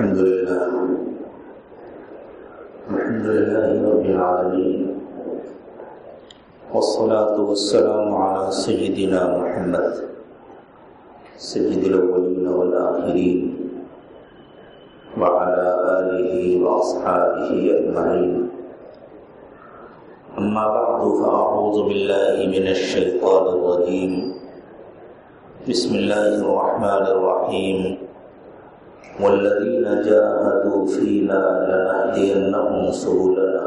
الحمد لله الحمد لله رب العالمين والصلاة والسلام على سيدنا محمد سيد الأولين والآخرين وعلى آله وأصحابه أجمعين أما بعد فأعوذ بالله من الشيطان الرجيم بسم الله الرحمن الرحيم والذين جاهدوا فينا لنهدينهم سبلنا.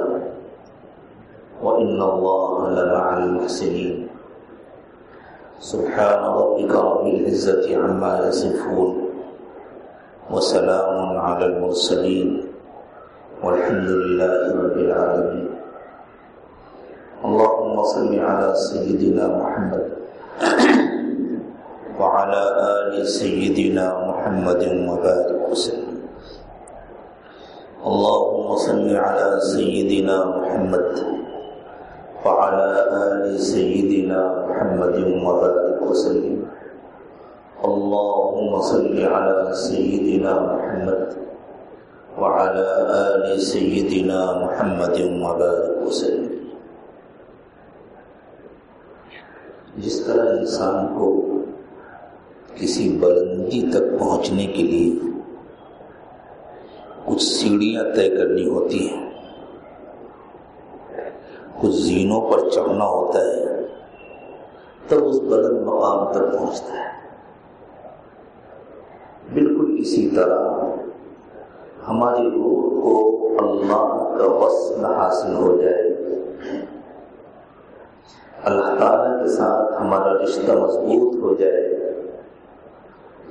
وإن الله لمع المحسنين. سبحان ربك رب العزة عما يصفون. وسلام على المرسلين. والحمد لله رب العالمين. اللهم صل على سيدنا محمد. وعلى آل سيدنا محمد وبارك وسلم. اللهم صل على سيدنا محمد وعلى آل سيدنا محمد وبارك وسلم. اللهم صل على سيدنا محمد وعلى آل سيدنا محمد وبارك وسلم. جس طرح انسان کو کسی بلندی تک پہنچنے کے لیے کچھ سیڑھیاں طے کرنی ہوتی ہیں۔ کچھ زینوں پر چڑھنا ہوتا ہے۔ تب اس بلند مقام تک پہنچتا ہے۔ بالکل اسی طرح ہماری روح کو اللہ کا وصل حاصل ہو جائے۔ اللہ تعالیٰ کے ساتھ ہمارا رشتہ مضبوط ہو جائے۔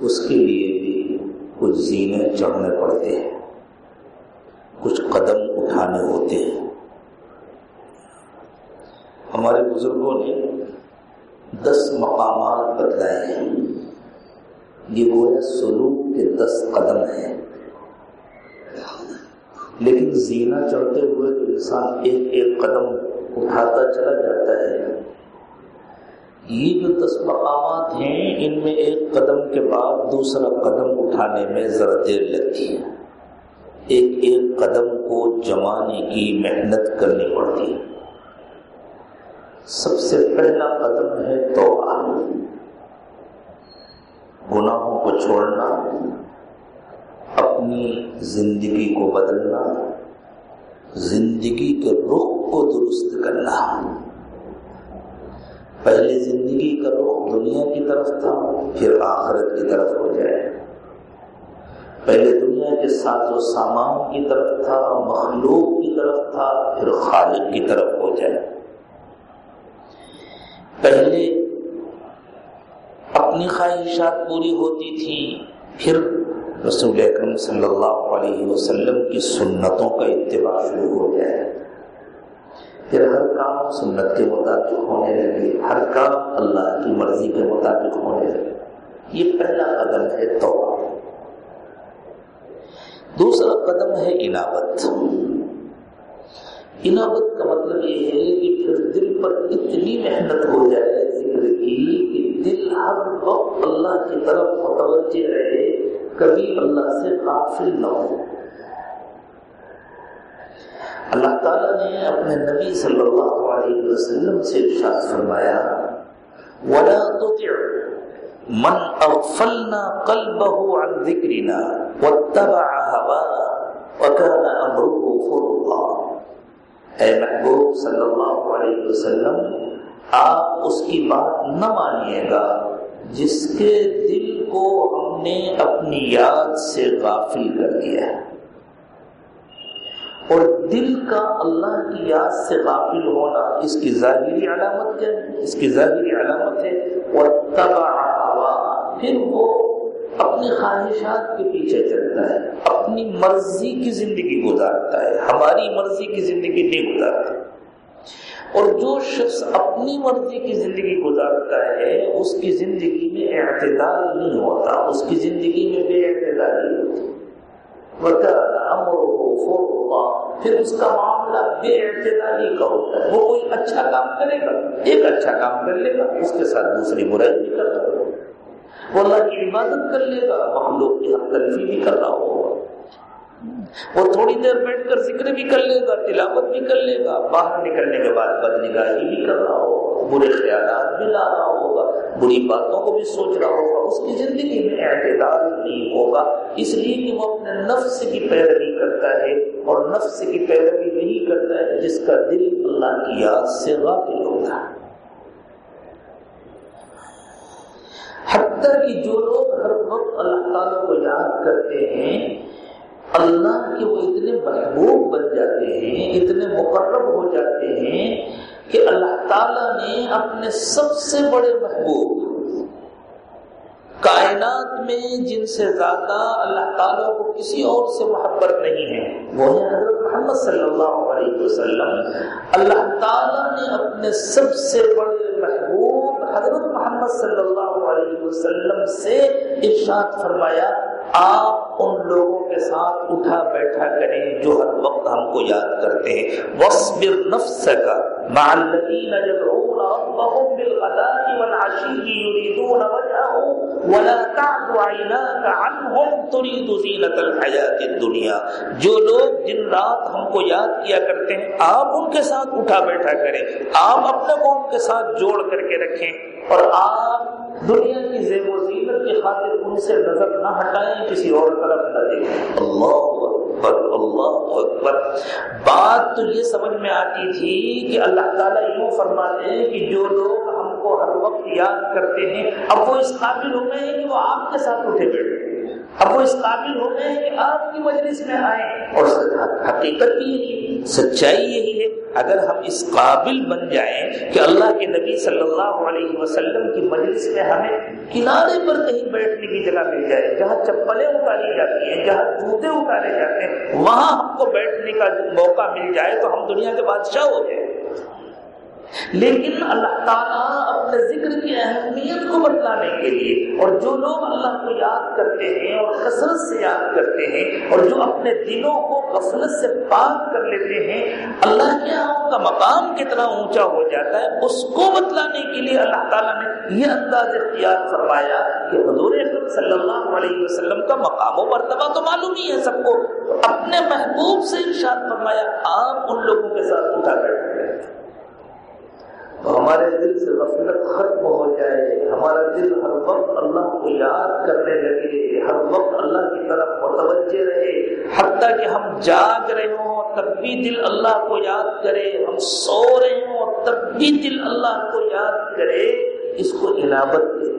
اس کے لیے بھی کچھ زینے چڑھنے پڑتے ہیں، کچھ قدم اٹھانے ہوتے ہیں۔ ہمارے بزرگوں نے دس مقامات بتلائے ہیں۔ یہ گویا سلوک کے دس قدم ہیں۔ لیکن زینہ چڑھتے ہوئے تو انسان ایک ایک قدم اٹھاتا چلا جاتا ہے۔ یہ جو دس مقامات ہیں، ان میں ایک قدم کے بعد دوسرا قدم اٹھانے میں ذرا دیر لگتی ہے۔ ایک ایک قدم کو جمانے کی محنت کرنی پڑتی ہے۔ سب سے پہلا قدم ہے توبہ۔ گناہوں کو چھوڑنا، اپنی زندگی کو بدلنا، زندگی کے رخ کو درست کرنا۔ پہلے زندگی کا رخ دنیا کی طرف تھا پھر آخرت کی طرف ہو جائے۔ پہلے دنیا کے ساتھ و سامان کی طرف تھا مخلوق کی طرف تھا، پھر خالق کی طرف ہو جائے۔ پہلے اپنی خواہشات پوری ہوتی تھی، پھر رسول اکرم صلی اللہ علیہ وسلم کی سنتوں کا اتباع شروع ہو جائے۔ پھر ہر کام سنت کے مطابق ہونے لگے، ہر کام اللہ کی مرضی کے مطابق ہونے لگے۔ یہ پہلا قدم ہے توبہ۔ دوسرا قدم ہے انابت انابت کا مطلب یہ ہے کہ پھر دل پر اتنی محنت ہو جائے ذکر کی کہ دل ہر وقت اللہ کی طرف متوجہ رہے، کبھی اللہ سے غافل نہ ہو۔ اللہ تعالیٰ نے اپنے نبی صلی اللہ علیہ وسلم سے ارشاد فرمایا، وَلَا تُطِعْ مَنْ أَغْفَلْنَا قَلْبَهُ عَنْ ذِكْرِنَا وَاتَّبَعَ هَوَاهُ وَكَانَ أَمْرُهُ فُرُطًا اے محبوب صلی اللہ علیہ وسلم، آپ اس کی بات نہ مانیے گا جس کے دل کو ہم نے اپنی یاد سے غافل کر دیا۔ ہے اور دل کا اللہ کی یاد سے غافل ہونا اس کی ظاہری علامت کیا ہے، اس کی ظاہری علامت ہے پھر وہ اپنی خواہشات کے پیچھے چلتا ہے، اپنی مرضی کی زندگی گزارتا ہے، ہماری مرضی کی زندگی نہیں گزارتا۔ اور جو شخص اپنی مرضی کی زندگی گزارتا ہے، اس کی زندگی میں اعتدال نہیں ہوتا، اس کی زندگی میں بے اعتدالی ہوتی پھر اس کا معاملہ بے اعتدالی کا ہوتا ہے۔ وہ کوئی اچھا کام کرے گا، ایک اچھا کام کر لے گا، اس کے ساتھ دوسری برائی بھی کر رہا ہوگا۔ وہ اللہ کی عبادت کر لے گا، مخلوق کی حق تلفی بھی کر رہا ہوگا۔ وہ تھوڑی دیر بیٹھ کر ذکر بھی کر لے گا، تلاوت بھی کر لے گا، باہر نکلنے کے بعد بد نگاہی بھی کر رہا ہوگا، برے خیالات بھی لا رہا ہوگا، بری باتوں کو بھی سوچ رہا ہوگا، اس کی زندگی میں اعتدال نہیں ہوگا، اس لیے کہ وہ اپنے نفس کی پیروی کرتا ہے، اور نفس کی پیروی وہی کرتا ہے جس کا دل اللہ کی یاد سے غافل ہوگا حتیٰ کہ جو لوگ ہر وقت اللہ تعالیٰ کو یاد کرتے ہیں اللہ کے وہ اتنے محبوب بن جاتے ہیں، اتنے مقرب ہو جاتے ہیں کہ اللہ تعالیٰ نے اپنے سب سے بڑے محبوب کائنات میں جن سے زیادہ اللہ تعالیٰ کو کسی اور سے محبت نہیں ہے، وہ ہے حضرت محمد صلی اللہ علیہ وسلم۔ اللہ تعالیٰ نے اپنے سب سے بڑے محبوب حضرت محمد صلی اللہ علیہ وسلم سے ارشاد فرمایا، آپ ان لوگوں کے ساتھ اٹھا بیٹھا کریں جو ہر وقت ہم کو یاد کرتے ہیں۔ وَصْبِرْ نَفْسَكَ مَعَ الَّذِينَ يَدْعُونَ رَبَّهُمْ بِالْغَدَاةِ وَالْعَشِيِّ يُرِيدُونَ وَجْهَهُ وَلَا تَعْدُ عَيْنَاكَ عَنْهُمْ تُرِيدُ زِينَةَ الْحَيَاةِ الدُّنْيَا۔ جو لوگ دن رات ہم کو یاد کیا کرتے ہیں، آپ ان کے ساتھ اٹھا بیٹھا کریں۔ آپ اپنے قوم کے ساتھ جوڑ کر کے رکھیں۔ اور آپ دنیا کی زیب و زینت کی خاطر ان سے نظر نہ ہٹائیں کسی اور طرف نہ دیکھیں۔ اللہ اکبر اللہ اکبر۔ بات تو یہ سمجھ میں آتی تھی کہ اللہ تعالیٰ یوں فرماتے ہیں کہ جو لوگ ہم کو ہر وقت یاد کرتے ہیں اب وہ اس قابل ہو گئے ہیں کہ وہ آپ کے ساتھ اٹھے بیٹھے۔ اب وہ اس قابل ہو گئے کہ آپ کی مجلس میں آئیں اور حقیقت بھی یہی ہے، سچائی یہی ہے، اگر ہم اس قابل بن جائیں کہ اللہ کے نبی صلی اللہ علیہ وسلم کی مجلس میں ہمیں کنارے پر کہیں بیٹھنے کی جگہ مل جائے، جہاں چپلیں اتاری جاتی ہیں، جہاں جوتے اتارے جاتے ہیں، وہاں ہم کو بیٹھنے کا موقع مل جائے تو ہم دنیا کے بادشاہ ہو جائیں۔ لیکن اللہ تعالیٰ اپنے ذکر کی اہمیت کو بتلانے کے لیے اور جو لوگ اللہ کو یاد کرتے ہیں اور کثرت سے یاد کرتے ہیں اور جو اپنے دلوں کو غفلت سے پاک کر لیتے ہیں، اللہ کے یہاں کا مقام کتنا اونچا ہو جاتا ہے، اس کو بتلانے کے لیے اللہ تعالیٰ نے یہ انداز اختیار فرمایا کہ حضور صلی اللہ علیہ وسلم کا مقام و مرتبہ تو معلوم ہی ہے سب کو۔ اپنے محبوب سے ارشاد فرمایا، آپ ان لوگوں کے ساتھ اٹھا بیٹھے تو ہمارے دل سے غفلت ختم ہو جائے، ہمارا دل ہر وقت اللہ کو یاد کرنے لگے، ہر وقت اللہ کی طرف متوجہ رہے، حتیٰ کہ ہم جاگ رہے ہوں، تب بھی دل اللہ کو یاد کرے، ہم سو رہے ہوں، تب بھی دل اللہ کو یاد کرے، اس کو عنابت دے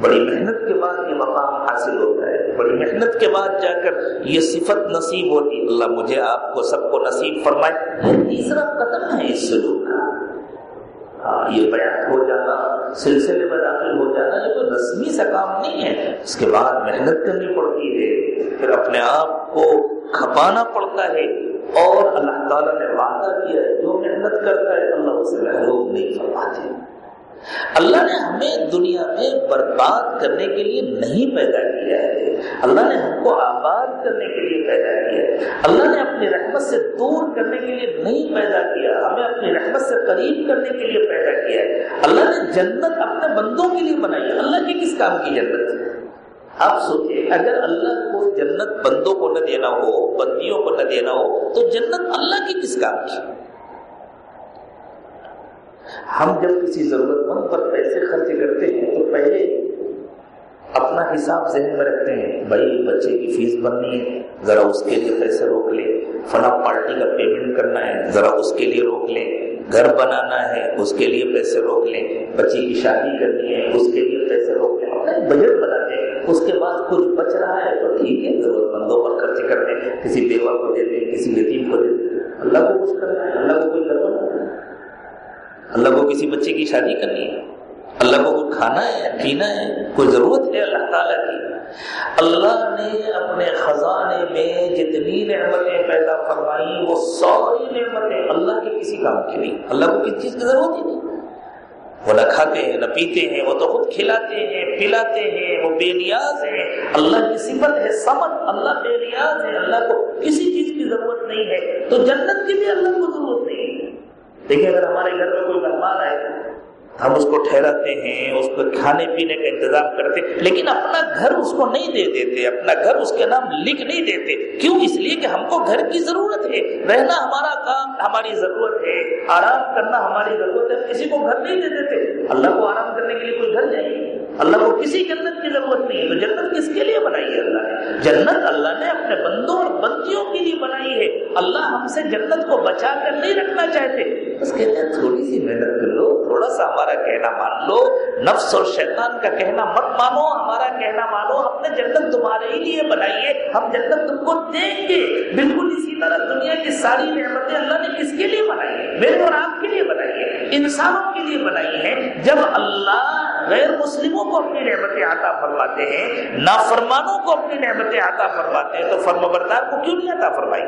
بڑی محنت کے بعد یہ مقام حاصل ہوتا ہے۔ بڑی محنت کے بعد جا کر یہ صفت نصیب ہوتی اللہ مجھے آپ کو سب کو نصیب فرمائے۔ تیسرا قدم ہے اس سلوک کا۔ ہاں، یہ بیان ہو جانا، سلسلے میں داخل ہو جانا، یہ کوئی رسمی سا کام نہیں ہے۔ اس کے بعد محنت کرنی پڑتی ہے۔ پھر اپنے آپ کو کھپانا پڑتا ہے۔ اور اللہ تعالیٰ نے وعدہ کیا ہے جو محنت کرتا ہے، اللہ اسے محروم نہیں فرماتے۔ اللہ نے ہمیں دنیا میں برباد کرنے کے لیے نہیں پیدا کیا ہے۔ اللہ نے ہم کو آباد کرنے کے لیے پیدا کیا ہے۔ اللہ نے اپنی رحمت سے دور کرنے کے لیے نہیں پیدا کیا، ہمیں اپنی رحمت سے قریب کرنے کے لیے پیدا کیا ہے۔ اللہ نے جنت اپنے بندوں کے لیے بنائی ہے۔ اللہ کی کس کام کی جنت؟ ہے آپ سوچے اگر اللہ کو جنت بندوں کو نہ دینا ہو، بندیوں کو نہ دینا ہو، تو جنت اللہ کی کس کام کی؟ ہم جب کسی ضرورت مند پر پیسے خرچ کرتے ہیں تو پہلے اپنا حساب ذہن میں رکھتے ہیں، بھائی بچے کی فیس بننی ہے، ذرا اس کے لیے پیسے روک لے فلاں پارٹی کا پیمنٹ کرنا ہے، ذرا اس کے لیے روک لیں۔ گھر بنانا ہے، اس کے لیے پیسے روک لیں۔ بچی کی شادی کرنی ہے، اس کے لیے پیسے روک لیں۔ اپنا بجٹ بناتے ہیں۔ اس کے بعد کچھ بچ رہا ہے تو ٹھیک ہے، ضرورت مندوں پر خرچ کر دیں کسی بیوہ کو دے دیں، کسی یتیم کو دے دیں۔ اللہ کو کچھ کرنا ہے، اللہ کو کوئی گھر بنانا ہے اللہ کو کسی بچے کی شادی کرنی ہے؟ اللہ کو کوئی کھانا ہے، پینا ہے؟ کوئی ضرورت ہے اللہ تعالیٰ کی؟ اللہ نے اپنے خزانے میں جتنی نعمتیں پیدا فرمائی، وہ ساری نعمتیں اللہ کے کسی کام کی نہیں۔ اللہ کو کسی چیز کی ضرورت ہی نہیں وہ نہ کھاتے ہیں، نہ پیتے ہیں، وہ تو خود کھلاتے ہیں، پلاتے ہیں، وہ بے نیاز ہیں۔ اللہ کی صفت ہے سمن اللہ بے نیاز ہے، اللہ کو کسی چیز کی ضرورت نہیں ہے۔ تو جنت کی بھی اللہ کو ضرورت نہیں۔ ہے دیکھیں اگر ہمارے گھر میں کوئی مہمان آئے ہم اس کو ٹھہراتے ہیں، اس کو کھانے پینے کا انتظام کرتے، لیکن اپنا گھر اس کو نہیں دے دیتے، اپنا گھر اس کے نام لکھ نہیں دیتے۔ کیوں؟ اس لیے کہ ہم کو گھر کی ضرورت ہے۔ رہنا ہمارا کام، ہماری ضرورت ہے۔ آرام کرنا ہماری ضرورت ہے۔ کسی کو گھر نہیں دے دیتے۔ اللہ کو آرام کرنے کے لیے کوئی گھر جائے اللہ کو کسی جنت کی ضرورت نہیں۔ ہے تو جنت کس کے لیے بنائی ہے اللہ نے؟ جنت اللہ نے اپنے بندوں اور بندیوں کے لیے بنائی ہے۔ اللہ ہم سے جنت کو بچا کر نہیں رکھنا چاہتے۔ بس کہتے ہیں تھوڑی سی محنت کر لو، تھوڑا سا ہمارا کہنا مان لو۔ نفس اور شیطان کا کہنا مت مانو، ہمارا کہنا مانو، ہم نے جنت تمہارے ہی لیے بنائی ہے، ہم جنت تم کو دیں گے۔ بالکل اسی طرح دنیا کی ساری نعمتیں اللہ نے کس کے لیے بنائی ہے میرے اور آپ کے لیے بنائی ہے انسانوں کے لیے بنائی ہے جب اللہ غیر مسلموں کو اپنی نعمتیں عطا فرماتے ہیں، نافرمانوں کو اپنی نعمتیں عطا فرماتے ہیں، تو فرم بردار کو کیوں نہیں عطا فرمائی؟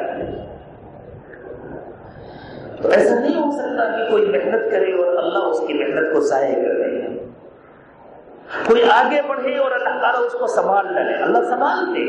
تو ایسا نہیں ہو سکتا کہ کوئی محنت کرے اور اللہ اس کی محنت کو ضائع کر دے۔ کوئی آگے بڑھے اور اللہ تعالیٰ اس کو سنبھال نہ لے۔ اللہ سنبھال دے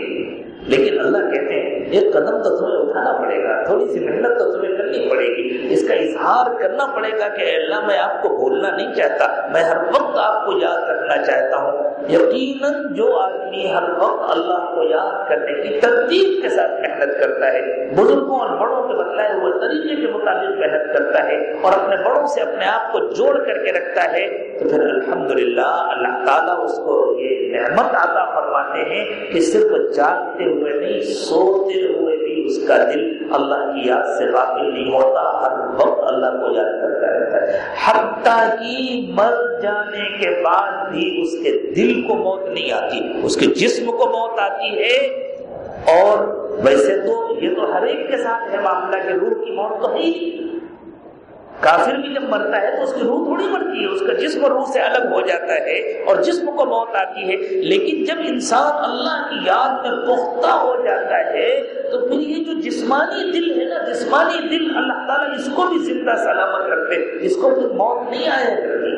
لیکن اللہ کہتے ہیں، ایک قدم تو تمہیں اٹھانا پڑے گا، تھوڑی سی محنت تو تمہیں کرنی پڑے گی۔ اس کا اظہار کرنا پڑے گا کہ اللہ، میں آپ کو بھولنا نہیں چاہتا۔ میں ہر وقت آپ کو یاد رکھنا چاہتا ہوں۔ یقیناً جو آدمی ہر وقت اللہ کو یاد کرنے کی ترتیب کے ساتھ محنت کرتا ہے، بزرگوں اور بڑوں کے بتلائے ہوئے طریقے کے مطابق محنت کرتا ہے اور اپنے بڑوں سے اپنے آپ کو جوڑ کر کے رکھتا ہے، تو پھر الحمدللہ اللہ تعالیٰ اس کو یہ نعمت عطا فرماتے ہیں کہ صرف جاگتے ہوئے نہیں، سوتے ہوئے اس کا دل اللہ کی یاد سے غافل نہیں ہوتا، ہر وقت اللہ کو یاد کرتا رہتا ہے۔ حتیٰ کہ مر جانے کے بعد بھی اس کے دل کو موت نہیں آتی، اس کے جسم کو موت آتی ہے۔ اور ویسے تو یہ تو ہر ایک کے ساتھ ہے، معاملہ کہ روح کی موت تو ہے کافر بھی جب مرتا ہے تو اس کی روح تھوڑی مرتی ہے، اس کا جسم روح سے الگ ہو جاتا ہے اور جسم کو موت آتی ہے۔ لیکن جب انسان اللہ کی یاد میں پختہ ہو جاتا ہے، تو پھر یہ جو جسمانی دل ہے نا، جسمانی دل اللہ تعالیٰ اس کو بھی زندہ سلامت رکھتے اس کو پھر موت نہیں آیا کرتی۔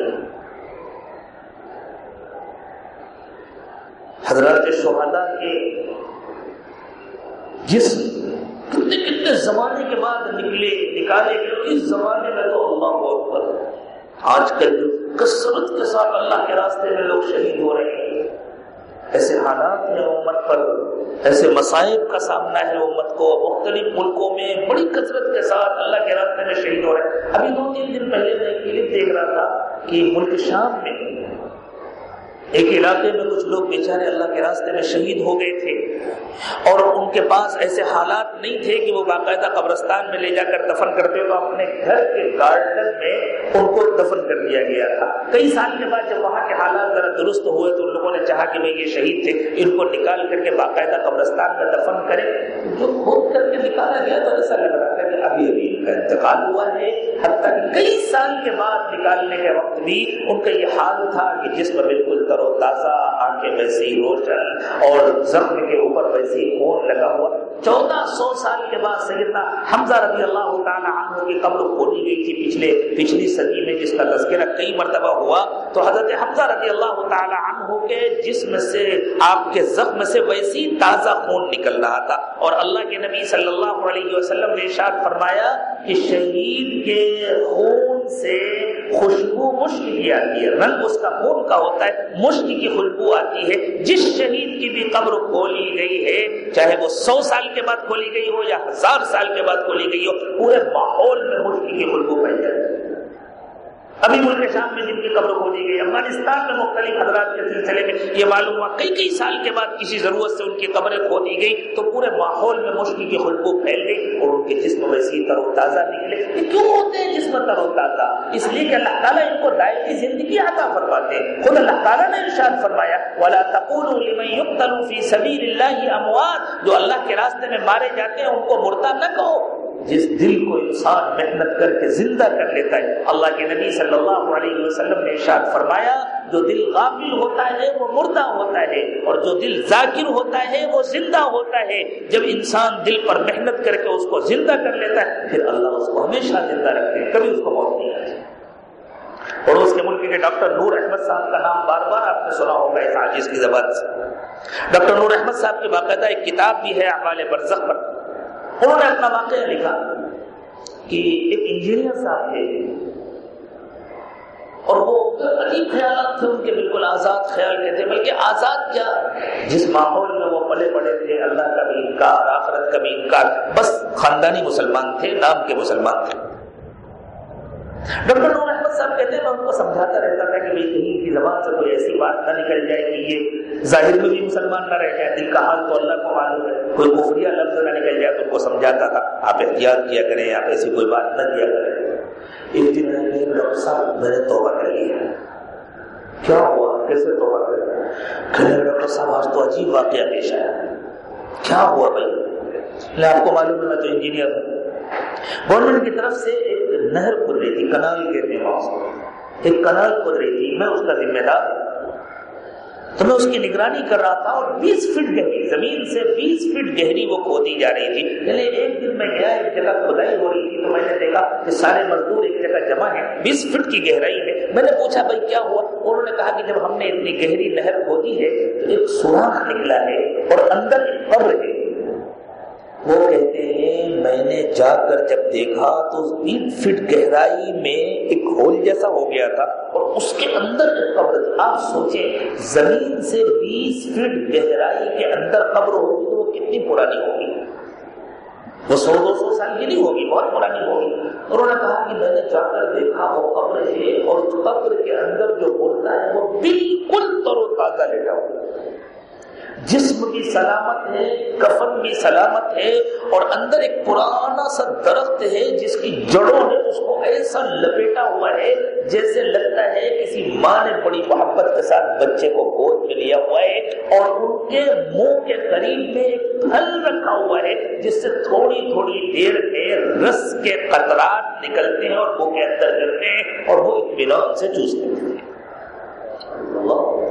حضرات شہدا کے جسم کتنے کتنے زمانے کے بعد نکلے، نکالے گئے اس زمانے میں تو اللہ اکبر آج کل کثرت کے ساتھ اللہ کے راستے میں لوگ شہید ہو رہے ہیں۔ ایسے حالات ہیں امت پر۔ ایسے مسائب کا سامنا ہے امت کو۔ مختلف ملکوں میں بڑی کثرت کے ساتھ اللہ کے راستے میں شہید ہو رہے ہیں۔ ابھی دو تین دن پہلے میں کلپ دیکھ رہا تھا کہ ملک شام میں ایک علاقے میں کچھ لوگ بیچارے اللہ کے راستے میں شہید ہو گئے تھے اور ان کے پاس ایسے حالات نہیں تھے کہ وہ باقاعدہ قبرستان میں لے جا کر دفن کرتے تو اپنے گھر کے گارڈن میں ان کو دفن کر دیا گیا تھا۔ کئی سال کے بعد جب وہاں کے حالات ذرا درست ہوئے تو ان لوگوں نے چاہا کہ میں یہ شہید تھے، ان کو نکال کر کے باقاعدہ قبرستان میں دفن کرے جو کھود کر کے نکالا گیا تو ایسا لگ رہا تھا کہ ابھی ابھی ان کا انتقال ہوا ہے۔ حتیٰ کہ کئی سال کے بعد نکالنے کے وقت بھی ان کا یہ حال تھا کہ جس میں بالکل و تازہ آنکھیں ویسی روشن اور زخم کے اوپر ویسی خون لگا ہوا۔ چودہ سو سال کے بعد سیدنا حمزہ رضی اللہ تعالیٰ عنہ کی قبر کھولی گئی تھی پچھلے پچھلی صدی میں جس کا تذکرہ کئی مرتبہ ہوا۔ تو حضرت حمزہ رضی اللہ تعالیٰ عنہ کے جسم سے، آپ کے زخم سے ویسی تازہ خون نکل رہا تھا۔ اور اللہ کے نبی صلی اللہ علیہ وسلم نے ارشاد فرمایا کہ شہید کے خون سے خوشبو مشک کی آتی ہے، رنگ اس کا خون کا ہوتا ہے، مشک کی خوشبو آتی ہے۔ جس شہید کی بھی قبر کھولی گئی ہے، چاہے وہ سو سال کے بعد کھولی گئی ہو یا ہزار سال کے بعد کھولی گئی ہو، پورے ماحول میں مشک کی خوشبو پھیل جاتی ہے۔ ابھی ملک شام میں جن کی قبر کھولی گئی، افغانستان میں مختلف حضرات کے سلسلے میں یہ معلوم ہوا، کئی کئی سال کے بعد کسی ضرورت سے ان کی قبریں کھودی گئی تو پورے ماحول میں مشکل کی خوشبو پھیل گئی اور ان کے جسم میں ویسی تر و تازہ نکلے یہ کیوں ہوتے ہیں جسم تر و تازہ؟ اس لیے کہ اللہ تعالیٰ ان کو دائمی زندگی عطا فرماتے ہیں۔ خود اللہ تعالیٰ نے ارشاد فرمایا، ولا تقولوا لمن يقتل في سبيل الله اموات جو اللہ کے راستے میں مارے جاتے ہیں، ان کو مردہ نہ کہو۔ جس دل کو انسان محنت کر کے زندہ کر لیتا ہے. اللہ کے نبی صلی اللہ علیہ وسلم نے ارشاد فرمایا، جو دل غافل ہوتا ہے، وہ مردہ ہوتا ہے، اور جو دل ذاکر ہوتا ہے، وہ زندہ ہوتا ہے. جب انسان دل پر محنت کر کے اس کو زندہ کر لیتا ہے، پھر اللہ اس کو ہمیشہ زندہ رکھتے ہیں، کبھی اس کو موت نہیں آتی اور اس کے ملک کے ڈاکٹر نور احمد صاحب کا نام بار بار آپ نے سنا ہوگا اس عاجز کی زبان سے. ڈاکٹر نور احمد صاحب کی باقاعدہ ایک کتاب بھی ہے اعمال برزخ پر. انہوں نے اپنا واقعہ لکھا کہ ایک انجینئر صاحب تھے اور وہ عجیب خیالات تھے، ان کے بالکل آزاد خیال کے تھے، بلکہ آزاد کیا؟ جس ماحول میں وہ پلے پڑے تھے، اللہ کا بھی انکار، آخرت کا بھی انکار، بس خاندانی مسلمان تھے، نام کے مسلمان تھے۔ ڈاکٹر صاحب کہتے ہیں، میں ان کو سمجھاتا رہتا تھا کہ کہیں کی زبان سے کوئی ایسی بات نہ نکل جائے کہ یہ ظاہر میں بھی مسلمان نہ رہ جائے، دل کا حال تو اللہ کو معلوم ہے۔ کوئی کفریہ لفظ نہ نکل جائے تو ان کو سمجھاتا تھا۔ آپ احتیاط کیا کریں، آپ ایسی کوئی بات نہ کیا کریں۔ ایک دن میں نے ڈاکٹر صاحب، میں نے توبہ کر لیا کیا ہوا؟ کیسے توبہ کر لیا ڈاکٹر صاحب، آج تو عجیب واقعہ پیش آیا۔ کیا ہوا بھائی؟ میں آپ کو معلوم ہے، میں تو انجینئر ہوں۔ گورنمنٹ کی طرف سے ایک نہر کھود رہی تھی کنال کہتے ہیں وہاں ایک کنال کھود رہی تھی میں اس کا ذمہ دار تو میں اس کی نگرانی کر رہا تھا اور بیس فٹ گہری، زمین سے بیس فٹ گہری وہ کھودی جا رہی تھی۔ یعنی ایک دن میں گیا ایک جگہ کھدائی ہو رہی تھی تو میں نے دیکھا کہ سارے مزدور ایک جگہ جمع ہیں۔ بیس فٹ کی گہرائی میں۔ میں نے پوچھا، بھائی، کیا ہوا؟ انہوں نے کہا کہ جب ہم نے اتنی گہری نہر کھودی ہے تو ایک سوراخ نکلا ہے اور اندر قبر ہے۔ وہ کہتے ہیں، میں نے جا کر جب دیکھا تو تین فٹ گہرائی میں ایک ہول جیسا ہو گیا تھا اور اس کے اندر ایک قبر تھا آپ سوچیں زمین سے بیس فٹ گہرائی کے اندر قبر ہوگی تو وہ کتنی پرانی ہوگی؟ وہ سو دو سو سال کی نہیں ہوگی، بہت پرانی ہوگی۔ انہوں نے کہا کہ میں نے جا کر دیکھا وہ قبر ہے اور قبر کے اندر جو ہوتا ہے وہ بالکل تر و تازہ لے جاؤ۔ جسم بھی سلامت ہے، کفن بھی سلامت ہے اور اندر ایک پرانا سا درخت ہے جس کی جڑوں نے اس کو ایسا لپیٹا ہوا ہے جیسے لگتا ہے کسی ماں نے بڑی محبت کے ساتھ بچے کو گود میں لیا ہوا ہے اور ان کے منہ کے قریب میں ایک پھل رکھا ہوا ہے جس سے تھوڑی تھوڑی دیر میں رس کے قطرات نکلتے ہیں اور منہ کے اندر گرتے ہیں اور وہ اطمینان سے چوستے ہیں۔ اللہ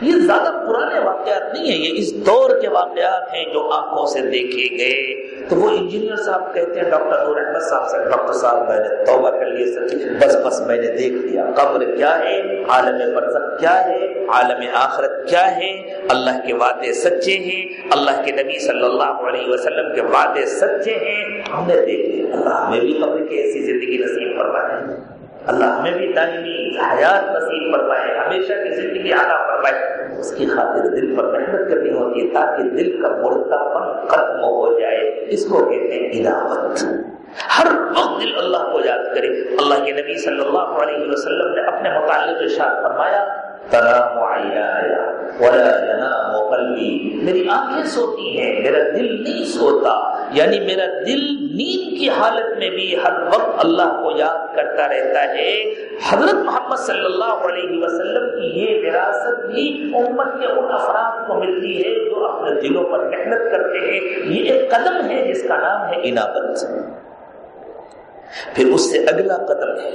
یہ زیادہ پرانے واقعات نہیں ہیں، یہ اس دور کے واقعات ہیں جو آنکھوں سے دیکھے گئے۔ تو وہ انجینئر صاحب کہتے ہیں، ڈاکٹر نور احمد صاحب سے، ڈاکٹر صاحب، میں نے توبہ کر لی سچی بس بس میں نے دیکھ لیا، قبر کیا ہے، عالم برزخ کیا ہے، عالم آخرت کیا ہے۔ اللہ کے وعدے سچے ہیں، اللہ کے نبی صلی اللہ علیہ وسلم کے وعدے سچے ہیں۔ ہم نے دیکھ لیا۔ اللہ ہمیں بھی قبر کی ایسی زندگی نصیب فرمائے۔ اللہ ہمیں بھی تعلیمی حیات نصیب فرمائے، ہمیشہ کی زندگی اعلیٰ فرمائے۔ اس کی خاطر دل پر محنت کرنی ہوتی ہے تاکہ دل کا مڑتا پن ختم ہو جائے۔ اس کو کہتے ہیں عناوت ہر وقت دل اللہ کو یاد کرے۔ اللہ کے نبی صلی اللہ علیہ وسلم نے اپنے متعلق ارشاد فرمایا، تنام ولا ينام قلبی میری آنکھیں سوتی ہیں، میرا دل نہیں سوتا۔ یعنی میرا دل نیند کی حالت میں بھی ہر وقت اللہ کو یاد کرتا رہتا ہے۔ حضرت محمد صلی اللہ علیہ وسلم کی یہ وراثت بھی امت کے ان افراد کو ملتی ہے جو اپنے دلوں پر محنت کرتے ہیں۔ یہ ایک قدم ہے جس کا نام ہے انابت۔ پھر اس سے اگلا قدم ہے،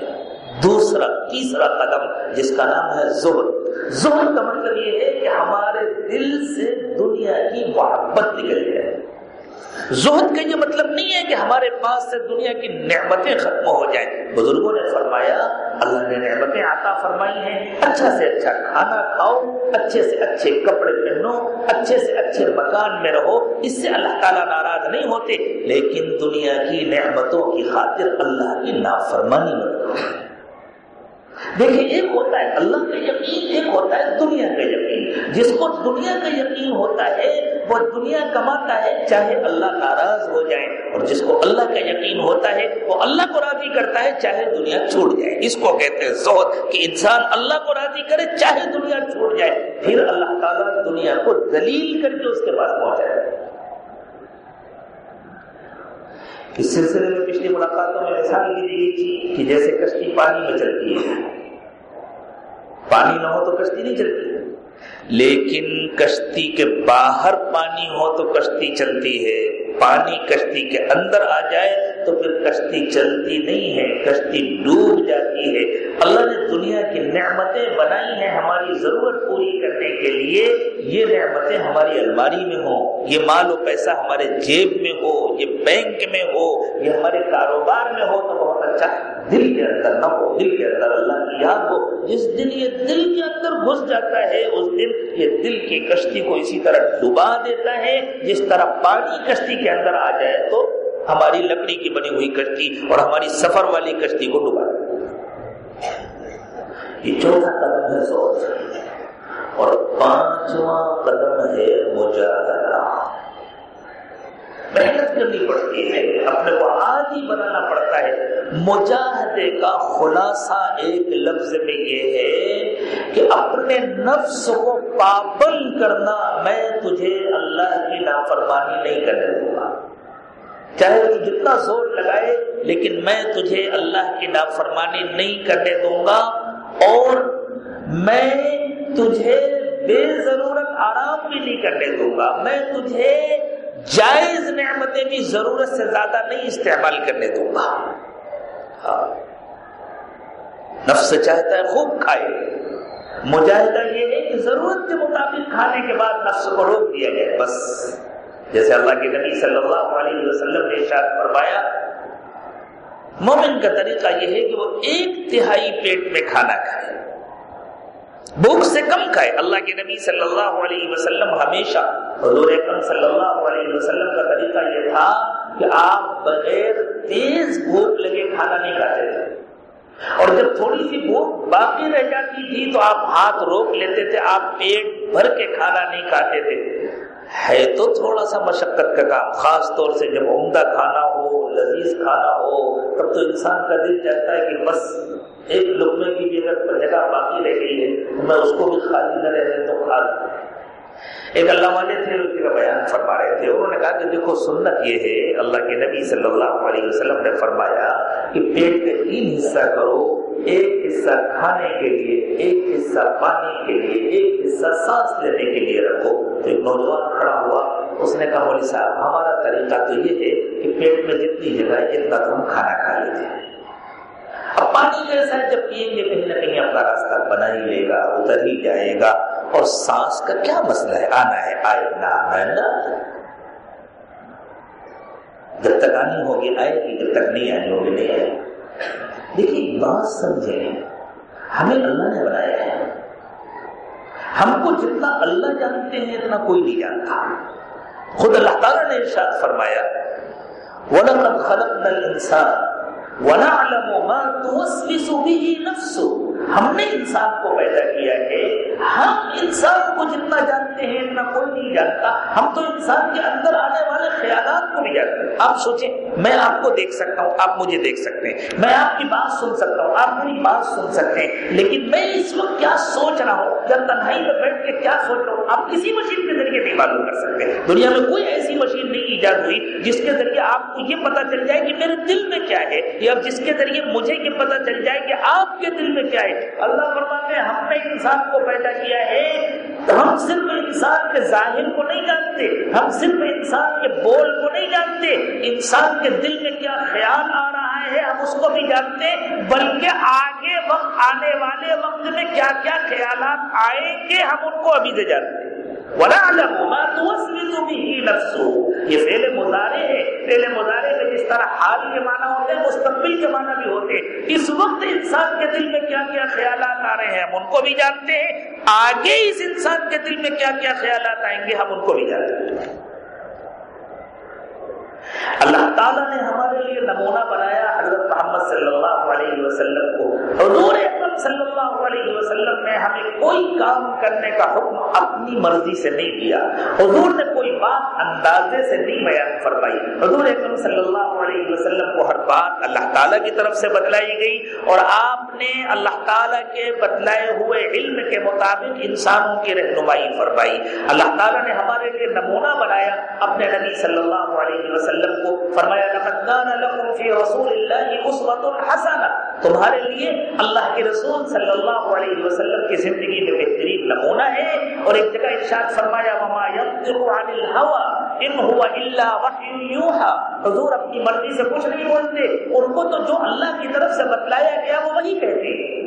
دوسرا، تیسرا قدم جس کا نام ہے زہر۔ زہر کا مطلب یہ ہے کہ ہمارے دل سے دنیا کی محبت نکل جائے۔ زہد کا یہ مطلب نہیں ہے کہ ہمارے پاس سے دنیا کی نعمتیں ختم ہو جائیں۔ بزرگوں نے فرمایا، اللہ نے نعمتیں عطا فرمائی ہیں۔ اچھا سے اچھا کھانا کھاؤ، اچھے سے اچھے کپڑے پہنو، اچھے سے اچھے مکان میں رہو۔ اس سے اللہ تعالیٰ ناراض نہیں ہوتے، لیکن دنیا کی نعمتوں کی خاطر اللہ کی نافرمانی مت دیکھیں، ایک ہوتا ہے اللہ کا یقین، ایک ہوتا ہے دنیا کا یقین۔ جس کو دنیا کا یقین ہوتا ہے، وہ دنیا کماتا ہے، چاہے اللہ ناراض ہو جائے۔ اور جس کو اللہ کا یقین ہوتا ہے، وہ اللہ کو راضی کرتا ہے، چاہے دنیا چھوڑ جائے۔ اس کو کہتے ہیں زہد، کہ انسان اللہ کو راضی کرے، چاہے دنیا چھوڑ جائے۔ پھر اللہ تعالیٰ دنیا کو دلیل کر کے اس کے پاس پہنچائے اس سلسلے میں پچھلی ملاقاتوں میں مثال بھی دی گئی تھی کہ جیسے کشتی پانی میں چلتی ہے۔ پانی نہ ہو تو کشتی نہیں چلتی۔ لیکن کشتی کے باہر پانی ہو تو کشتی چلتی ہے۔ پانی کشتی کے اندر آ جائے تو پھر کشتی چلتی نہیں ہے، کشتی ڈوب جاتی ہے۔ اللہ نے دنیا کی نعمتیں بنائی ہیں ہماری ضرورت پوری کرنے کے لیے۔ یہ نعمتیں ہماری الماری میں ہوں، یہ مال و پیسہ ہمارے جیب میں ہو، یہ بینک میں ہو، یہ ہمارے کاروبار میں ہو تو بہت اچھا دل کے اندر نہ ہو، دل کے اندر اللہ کی یاد ہو۔ جس دن یہ دل کے اندر گھس جاتا ہے، اس دن یہ دل کی کشتی کو اسی طرح ڈبا دیتا ہے، جس طرح پانی کشتی کے اندر آ جائے تو ہماری لکڑی کی بنی ہوئی کشتی اور ہماری سفر والی کشتی کو ڈبا یہ چوتھا قدم ہے زور۔ اور پانچواں قدم ہے مجاہدہ۔ محنت کرنی پڑتی ہے، اپنے کو عادی بنانا پڑتا ہے۔ مجاہدے کا خلاصہ ایک لفظ میں یہ ہے کہ اپنے نفس کو پابند کرنا میں تجھے اللہ کی نافرمانی نہیں کرنے دوں گا۔ چاہے تو جتنا زور لگائے، لیکن میں تجھے اللہ کی نافرمانی نہیں کرنے دوں گا۔ اور میں تجھے بے ضرورت آرام بھی نہیں کرنے دوں گا۔ میں تجھے جائز نعمتیں بھی ضرورت سے زیادہ نہیں استعمال کرنے دوں گا۔ ہاں۔ نفس چاہتا ہے خوب کھائے۔ مجاہدہ یہ ہے کہ ضرورت کے مطابق کھانے کے بعد نفس کو روک دیا جائے، بس۔ جیسے اللہ کے نبی صلی اللہ علیہ وسلم نے ارشاد فرمایا، مومن کا طریقہ یہ ہے کہ وہ ایک تہائی پیٹ میں کھانا کھائے۔ بھوک سے کم کھائے۔ اللہ کے نبی صلی اللہ علیہ وسلم ہمیشہ حضور اکرم صلی اللہ علیہ وسلم کا طریقہ یہ تھا کہ آپ بغیر تیز بھوک لگے کھانا نہیں کھاتے تھے۔ اور جب تھوڑی سی بھوک باقی رہ جاتی تھی تو آپ ہاتھ روک لیتے تھے، آپ پیٹ بھر کے کھانا نہیں کھاتے تھے۔ ہے تو تھوڑا سا مشقت کا کام، خاص طور سے جب عمدہ کھانا ہو، لذیذ کھانا ہو، تب تو انسان کا دل چاہتا ہے کہ بس ایک لقمے کی بھی اگر جگہ باقی رہ گئی ہے تو میں اس کو بھی خالی نہ رہنے تو کھا ایک اللہ والے تھے اس کا بیان فرما رہے تھے۔ انہوں نے کہا کہ دیکھو، سنت یہ ہے، اللہ کے نبی صلی اللہ علیہ وسلم نے فرمایا کہ پیٹ کا تین حصہ کرو ایک حصہ کھانے کے لیے، ایک حصہ پانی کے لیے، ایک حصہ سانس لینے کے لیے رکھو۔ تو ایک نوجوان کھڑا ہوا، اس نے کہا مولوی صاحب، ہمارا طریقہ تو یہ ہے کہ پیٹ میں جتنی جگہ ہے، اتنا تو ہم کھانا کھا لیتے ہیں۔ اب پانی جیسا ہے، جب پیئیں گے، کہیں نہ کہیں اپنا راستہ بنا ہی لے گا، اتر ہی جائے گا۔ اور سانس کا کیا مسئلہ ہے؟ آنا ہے، آئے، نہ آنا ہے نہ۔ جب تک آنی ہوگی، آئے گی، جب تک نہیں آنی ہوگی، نہیں آئے گی۔ دیکھیے، بات سمجھیں ہمیں اللہ نے بنایا ہے۔ ہم کو جتنا اللہ جانتے ہیں، اتنا کوئی نہیں جانتا۔ خود اللہ تعالیٰ نے ارشاد فرمایا، وَلَقَدْ خَلَقْنَا الْإِنسَانَ وَنَعْلَمُ مَا تُوَسْوِسُ بِهِ نَفْسُ ہم نے انسان کو پیدا کیا ہے ہم انسان کو جتنا جانتے ہیں، اتنا کوئی نہیں جانتا۔ ہم تو انسان کے اندر آنے والے خیالات کو بھی جانتے ہیں۔ آپ سوچیں، میں آپ کو دیکھ سکتا ہوں، آپ مجھے دیکھ سکتے ہیں۔ میں آپ کی بات سن سکتا ہوں، آپ میری بات سن سکتے ہیں۔ لیکن میں اس وقت کیا سوچ رہا ہوں، یا تنہائی میں بیٹھ کے کیا سوچ رہا ہوں، آپ کسی مشین کے ذریعے نہیں معلوم کر سکتے۔ دنیا میں کوئی ایسی مشین نہیں ایجاد ہوئی جس کے ذریعے آپ کو یہ پتا چل جائے کہ میرے دل میں کیا ہے۔ یا جس کے ذریعے مجھے یہ پتا چل جائے کہ آپ کے دل میں کیا ہے۔ اللہ فرماتے ہیں، ہم نے انسان کو پیدا کیا ہے؟ تو ہم صرف انسان کے ظاہر کو نہیں جانتے، ہم صرف انسان کے بول کو نہیں جانتے، انسان کے دل میں کیا خیال آ رہا ہے ہم اس کو بھی جانتے، بلکہ آگے وقت، آنے والے وقت میں کیا کیا خیالات آئیں گے ہم ان کو ابھی سے جانتے۔ وَلَعْلَمُ مَا تُوَسْوِسُ بِهِ نَفْسُ یہ فعل مضارع ہے۔ فعل مضارع میں جس طرح حال کے معنی ہوتے ہیں، مستقبل کے معنی بھی ہوتے ہیں۔ اس وقت انسان کے دل میں کیا کیا خیالات آ رہے ہیں؟ ہم ان کو بھی جانتے ہیں۔ آگے اس انسان کے دل میں کیا کیا خیالات آئیں گے، ہم ان کو بھی جانتے ہیں۔ اللہ تعالیٰ نے ہمارے لیے نمونہ بنایا حضرت محمد صلی اللہ علیہ وسلم کو۔ حضور اکرم صلی اللہ علیہ وسلم نے ہمیں کوئی کام کرنے کا حکم اپنی مرضی سے نہیں دیا حضور نے کوئی بات اندازے سے نہیں بیان فرمائی۔ حضور اکرم صلی اللہ علیہ وسلم کو ہر بات اللہ تعالیٰ کی طرف سے بتلائی گئی۔ اور آپ نے اللہ تعالیٰ کے بتلائے ہوئے علم کے مطابق انسانوں کی رہنمائی فرمائی۔ اللہ تعالیٰ نے ہمارے لیے نمونہ بنایا اپنے نبی صلی اللہ علیہ وسلم وسلم کو فرمایا، لقد كان لكم في رسول الله اسوه حسنه تمہارے لیے اللہ کے رسول صلی اللہ علیہ وسلم کی زندگی میں بہترین نمونہ ہے اور ایک جگہ ارشاد فرمایا، وما ينطق عن الهوى ان هو الا وحي يوحى حضور اپنی مرضی سے کچھ نہیں بولتے ان کو تو جو اللہ کی طرف سے بتلایا گیا وہ وہی کہتے ہیں۔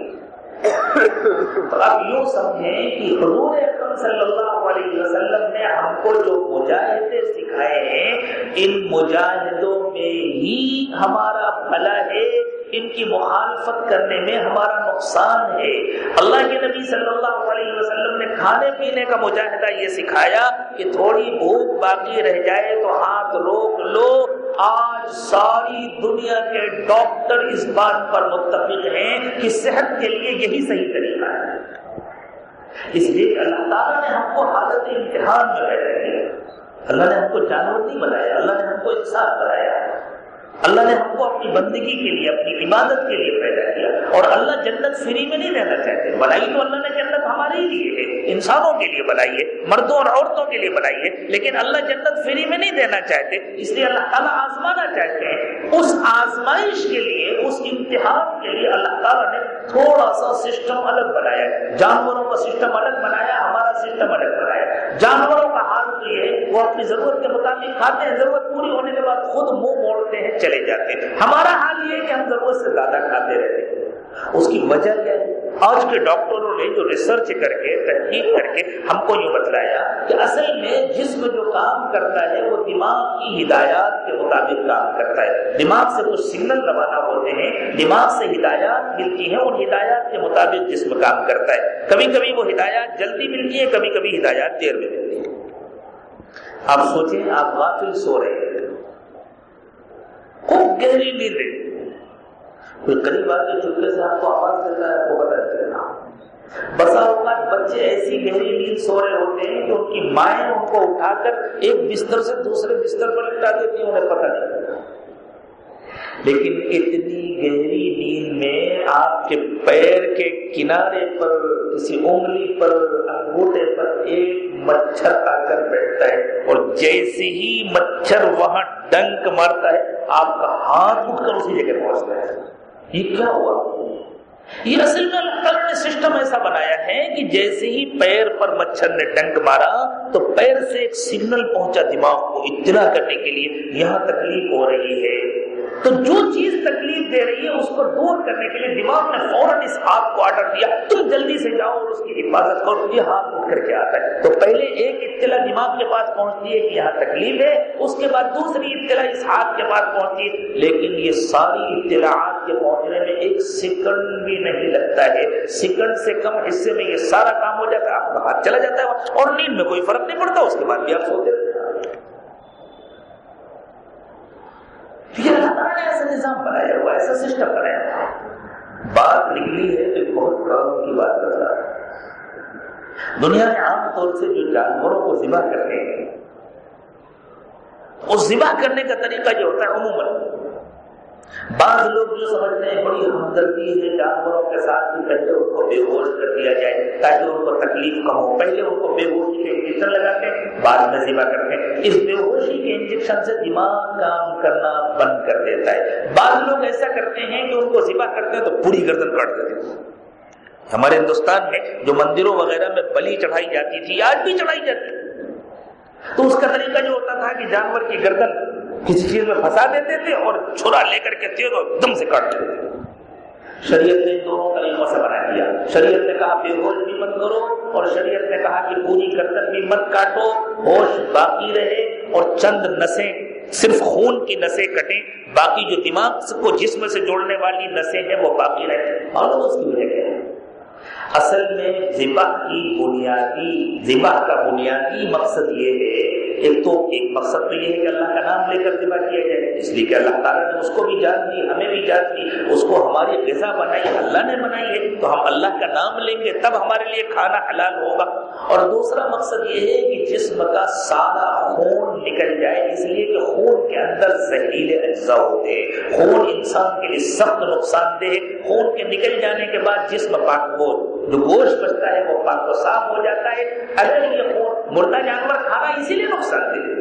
تو اب یوں سمجھیں کہ حضور اکرم صلی اللہ علیہ وسلم نے ہم کو جو مجاہدے سکھائے ہیں، ان مجاہدوں میں ہی ہمارا بھلا ہے، ان کی مخالفت کرنے میں ہمارا نقصان ہے۔ اللہ کے نبی صلی اللہ علیہ وسلم نے کھانے پینے کا مجاہدہ یہ سکھایا کہ تھوڑی بھوک باقی رہ جائے تو ہاتھ روک لو۔ آج ساری دنیا کے ڈاکٹر اس بات پر متفق ہیں کہ صحت کے لیے یہی صحیح طریقہ ہے۔ اس لیے اللہ تعالیٰ نے ہم کو حالت امتحان میں پیدا اللہ نے ہم کو جانور نہیں بنایا، اللہ نے ہم کو انسان بنایا۔ اللہ نے ہم کو اپنی بندگی کے لیے، اپنی عبادت کے لیے پیدا کیا اور اللہ جنت فری میں نہیں رہنا چاہتے۔ بنائی تو اللہ نے جنت ہمارے ہی لیے ہے۔ انسانوں کے لیے بنائی ہے، مردوں اور عورتوں کے لیے بنائی ہے۔ لیکن اللہ جنت فری میں نہیں دینا چاہتے، اس لیے اللہ تعالیٰ آزمانا چاہتے ہیں۔ اس آزمائش کے لیے، اس امتحان کے لیے اللہ تعالیٰ نے تھوڑا سا سسٹم الگ بنایا۔ ہے جانوروں کا سسٹم الگ بنایا، ہمارا سسٹم الگ بنایا۔ جانوروں کا حال تو یہ وہ اپنی ضرورت کے مطابق کھاتے ہیں، ضرورت پوری ہونے کے بعد خود منہ موڑتے ہیں چلے جاتے ہیں ہمارا حال یہ ہے کہ ہم ضرورت سے زیادہ کھاتے رہتے ہیں۔ اس کی وجہ کیا ہے؟ آج کے ڈاکٹروں نے جو ریسرچ کر کے تحقیق کر کے ہم کو یہ بتلایا کہ اصل میں جسم جو کام کرتا ہے، وہ دماغ کی ہدایات کے مطابق کام کرتا ہے۔ دماغ سے کچھ سگنل روانہ ہوتے ہیں، دماغ سے ہدایات ملتی ہیں، ان ہدایات کے مطابق جسم کام کرتا ہے۔ کبھی کبھی وہ ہدایات جلدی ملتی ہیں کبھی کبھی ہدایات دیر میں ملتی ہیں۔ آپ سوچیں، آپ غافل سو رہے ہیں۔ خوب گہری نیند ہے۔ کوئی قریب آ کے چپکے سے آپ کو آواز دیتا ہے آپ کو پتہ چلنا بسا اوقات بچے ایسی گہری نیند سو رہے ہوتے ہیں کہ ان کی مائیں ان کو اٹھا کر ایک بستر سے دوسرے بستر پر لٹا دیتی ہیں، انہیں پتہ نہیں لیکن اتنی گہری نیند میں آپ کے پیر کے کنارے پر، کسی انگلی پر، انگوٹھے پر ایک مچھر آ کر بیٹھتا ہے اور جیسے ہی مچھر وہاں ڈنک مارتا ہے، آپ کا ہاتھ اٹھ کر اسی جگہ پہنچتا ہے۔ یہ کیا ہوا؟ یہ اصل میں اللہ تعالیٰ نے سسٹم ایسا بنایا ہے کہ جیسے ہی پیر پر مچھر نے ڈنک مارا، تو پیر سے ایک سگنل پہنچا دماغ کو اطلاع کرنے کے لیے، یہاں تکلیف ہو رہی ہے۔ تو جو چیز تکلیف دے رہی ہے اس کو دور کرنے کے لیے دماغ نے فوراً اس ہاتھ کو آرڈر دیا۔ تم جلدی سے جاؤ اور اس کی حفاظت کرو۔ یہ ہاتھ اٹھ کر کے آتا ہے۔ تو پہلے ایک اطلاع دماغ کے پاس پہنچتی ہے کہ یہاں تکلیف ہے۔ اس کے بعد دوسری اطلاع اس ہاتھ کے پاس پہنچتی ہے۔ لیکن یہ ساری اطلاعات کے پہنچنے میں ایک سیکنڈ بھی نہیں لگتا ہے۔ سیکنڈ سے کم حصے میں یہ سارا کام ہو جاتا ہے۔ آپ کا ہاتھ چلا جاتا ہے اور نیند میں کوئی فرق نہیں پڑتا۔ اس کے بعد بھی آپ سوتے رہتے اللہ تعالیٰ نے ایسا نظام بنایا ہوا ایسا سسٹم بنایا ہوا بات نکلی ہے تو بہت کام کی بات کر رہا ہے دنیا میں عام طور سے جو جانوروں کو ذبح کرتے ہیں اس ذبح کرنے کا طریقہ جو ہوتا ہے عموماً بعض لوگ جو سمجھتے ہیں بڑی ہمدردی ہے، جانوروں کے ساتھ بھی پہلے ان کو بے ہوش کر دیا جائے تاکہ ان کو تکلیف کم ہو۔ پہلے ان کو بے ہوشی کے انجیکشن لگاتے ہیں، بعد میں ذبح کرتے ہیں۔ اس بے ہوشی کے انجیکشن سے دماغ کام کرنا بند کر دیتا ہے۔ بعض لوگ ایسا کرتے ہیں کہ ان کو ذبح کرتے ہیں تو پوری گردن کاٹ دیتے ہیں۔ ہمارے ہندوستان میں جو مندروں وغیرہ میں بلی چڑھائی جاتی تھی، آج بھی چڑھائی جاتی ہے۔ تو اس کا طریقہ جو ہوتا تھا کہ جانور کی گردن کسی چیز میں پھنسا دیتے تھے اور چھرا لے کر کے تیز اور دم سے کاٹ دیتے تھے۔ شریعت نے دونوں طریقوں سے بنا دیا۔ شریعت نے کہا بے ہوش بھی مت کرو اور شریعت نے کہا کہ پوری گردن بھی مت کاٹو۔ ہوش باقی رہے اور چند نسیں، صرف خون کی نسیں کٹیں۔ باقی جو دماغ کو جسم سے جوڑنے والی نسیں ہیں وہ باقی رہے اور اس کی وجہ کیا اصل میں ذبح کی بنیادی، ذبح کا بنیادی مقصد یہ ہے ایک تو ایک مقصد تو یہ ہے کہ اللہ کا نام لے کر ذبح کیا جائے۔ اس لیے کہ اللہ تعالیٰ نے اس کو بھی جان دی ہمیں بھی جان دی اس کو ہماری غذا بنائی، اللہ نے بنائی ہے۔ تو ہم اللہ کا نام لیں گے، تب ہمارے لیے کھانا حلال ہوگا۔ اور دوسرا مقصد یہ ہے کہ جسم کا سارا خون نکل جائے، اس لیے کہ خون کے اندر زہریلے اجزاء ہوتے ہیں۔ خون انسان کے لیے سخت نقصان دہ خون کے نکل جانے کے بعد جسم پاک ہو، جو گوشت بچتا ہے وہ پاک و صاف ہو جاتا ہے۔ اگر یہ خون مردہ جانور کھانا اسی لیے نقصان دہ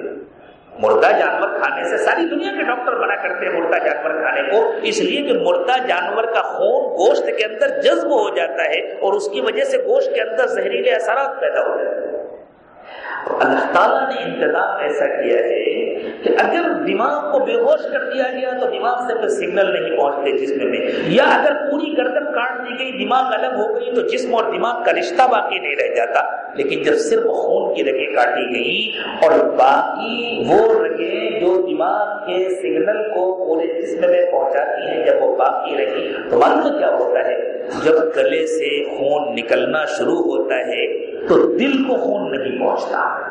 مردہ جانور کھانے سے ساری دنیا کے ڈاکٹر منع کرتے ہیں مردہ جانور کھانے کو۔ اس لیے کہ مردہ جانور کا خون گوشت کے اندر جذب ہو جاتا ہے اور اس کی وجہ سے گوشت کے اندر زہریلے اثرات پیدا ہو جاتے ہیں۔ اللہ تعالیٰ نے انتظام ایسا کیا ہے کہ اگر دماغ کو بے ہوش کر دیا گیا تو دماغ سے کوئی سگنل نہیں پہنچتے جسم میں۔ یا اگر پوری گردن کاٹ دی گئی، دماغ الگ ہو گئی تو جسم اور دماغ کا رشتہ باقی نہیں رہ جاتا۔ لیکن جب صرف خون کی رگیں کاٹی گئی اور باقی وہ رگیں جو دماغ کے سگنل کو پورے جسم میں پہنچاتی ہیں، جب وہ باقی رہی تو معلوم کیا ہوتا ہے؟ جب گلے سے خون نکلنا شروع ہوتا ہے تو دل کو خون نہیں پہنچتا۔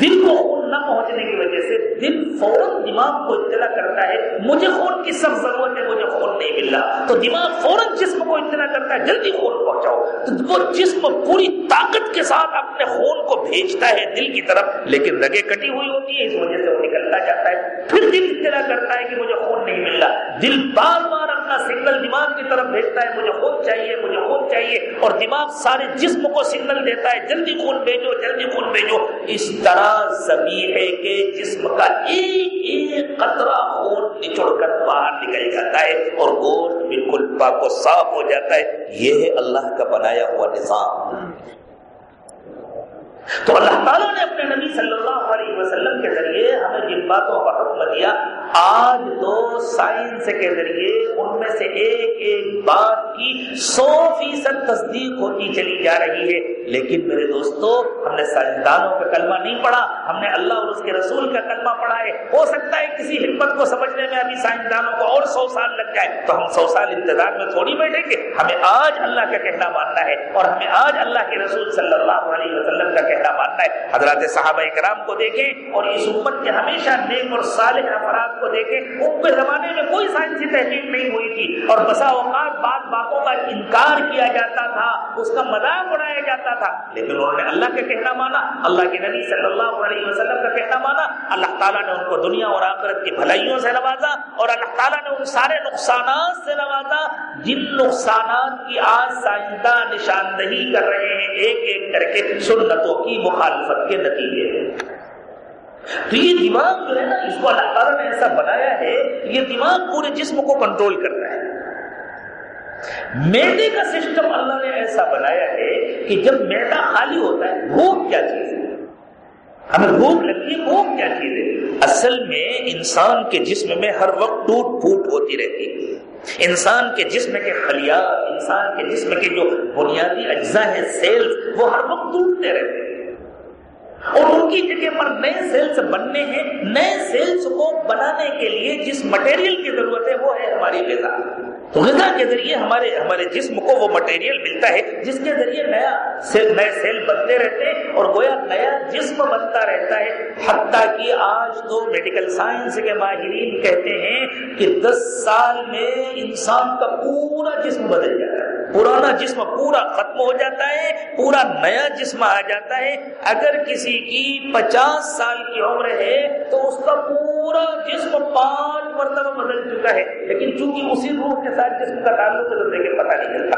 دل کو خون نہ پہنچنے کی وجہ سے دل فوراً دماغ کو اطلاع کرتا ہے، مجھے خون کی سخت ضرورت ہے، مجھے خون نہیں مل رہا۔ تو دماغ فوراً جسم کو اطلاع کرتا ہے، جلدی خون پہنچاؤ۔ تو وہ جسم پوری طاقت کے ساتھ اپنے خون کو بھیجتا ہے دل کی طرف، لیکن رگے کٹی ہوئی ہوتی ہے اس وجہ سے وہ نکلتا جاتا ہے۔ پھر دل اطلاع کرتا ہے کہ مجھے خون نہیں مل رہا۔ دل بار بار اپنا سگنل دماغ کی طرف بھیجتا ہے، مجھے خون چاہیے، مجھے خون چاہیے۔ اور دماغ سارے جسم کو سگنل دیتا ہے، جلدی خون بھیجو، جلدی خون بھیجو۔ اس طرح طرح زمین کے جسم کا ایک ایک قطرہ خون نچوڑ کر باہر نکل جاتا ہے اور گوشت بالکل پاک و صاف ہو جاتا ہے۔ یہ ہے اللہ کا بنایا ہوا نظام۔ تو اللہ تعالیٰ نے اپنے نبی صلی اللہ علیہ وسلم کے ذریعے ہمیں جن باتوں کا حکم دیا، آج تو سائنس کے ذریعے ان میں سے ایک ایک بات کی سو فیصد تصدیق ہوتی چلی جا رہی ہے۔ لیکن میرے دوستو، ہم نے سائنسدانوں کا کلمہ نہیں پڑھا، ہم نے اللہ اور اس کے رسول کا کلمہ پڑھا ہے۔ ہو سکتا ہے کسی حکمت کو سمجھنے میں ابھی سائنسدانوں کو اور سو سال لگ جائے۔ تو ہم سو سال انتظار میں تھوڑی بیٹھیں گے۔ ہمیں آج اللہ کا کہنا ماننا ہے اور ہمیں آج اللہ کے رسول صلی اللہ علیہ وسلم کا کہنا ماننا ہے۔ حضرات صحابہ کرام کو دیکھیں اور اس امت کے ہمیشہ نیک اور صالح افراد کو دیکھیں، ان کے زمانے میں کوئی سائنسی تحقیق نہیں ہوئی تھی۔ اور بسا اوقات بعض باتوں کا انکار کیا جاتا تھا، اس کا مذاق اڑایا جاتا تھا۔ لیکن انہوں نے اللہ کا کہنا مانا، اللہ کے نبی صلی اللہ علیہ وسلم کا کہنا مانا، اللہ تعالیٰ نے ان کو دنیا اور آخرت کی بھلائیوں سے نوازا اور اللہ تعالیٰ نے ان سارے نقصانات سے نوازا۔ جن نقصانات کی آج سائنسداں نشاندہی کر رہے ہیں ایک ایک کر کے سنتوں کی کی مخالفت کے نتیجے ہیں۔ تو یہ دماغ جو ہے نا، اس کو اللہ تعالیٰ نے ایسا بنایا ہے، یہ دماغ پورے جسم کو کنٹرول کر رہا ہے۔ میدے کا سسٹم اللہ نے ایسا بنایا ہے کہ جب میدا خالی ہوتا ہے، بھوک کیا چیز ہے؟ ہمیں بھوک لگتی ہے، بھوک کیا چیز ہے؟ اصل میں انسان کے جسم میں ہر وقت ٹوٹ پھوٹ ہوتی رہتی ہے۔ انسان کے جسم کے خلیات، انسان کے جسم کے جو بنیادی اجزاء ہیں سیلز وہ ہر وقت ٹوٹتے رہتے ہیں۔ اور ان کی جگہ پر نئے سیلز بننے ہیں۔ نئے سیلز کو بنانے کے لیے جس مٹیریل کی ضرورت ہے، وہ ہے ہماری غذا۔ تو غذا کے ذریعے ہمارے ہمارے جسم کو وہ مٹیریل ملتا ہے، جس کے ذریعے نیا سیل نئے سیل بنتے رہتے ہیں اور گویا نیا جسم بنتا رہتا ہے۔ حتیٰ کہ آج تو میڈیکل سائنس کے ماہرین کہتے ہیں کہ دس سال میں انسان کا پورا جسم بدل جاتا ہے۔ پرانا جسم پورا ختم ہو جاتا ہے، پورا نیا جسم آ جاتا ہے۔ اگر کسی کی پچاس سال کی عمر ہے تو اس کا پورا جسم پانچ مرتبہ بدل چکا ہے۔ لیکن چونکہ اسی روح کے ساتھ جسم کا تعلق ہے تو دیکھے پتہ نہیں چلتا۔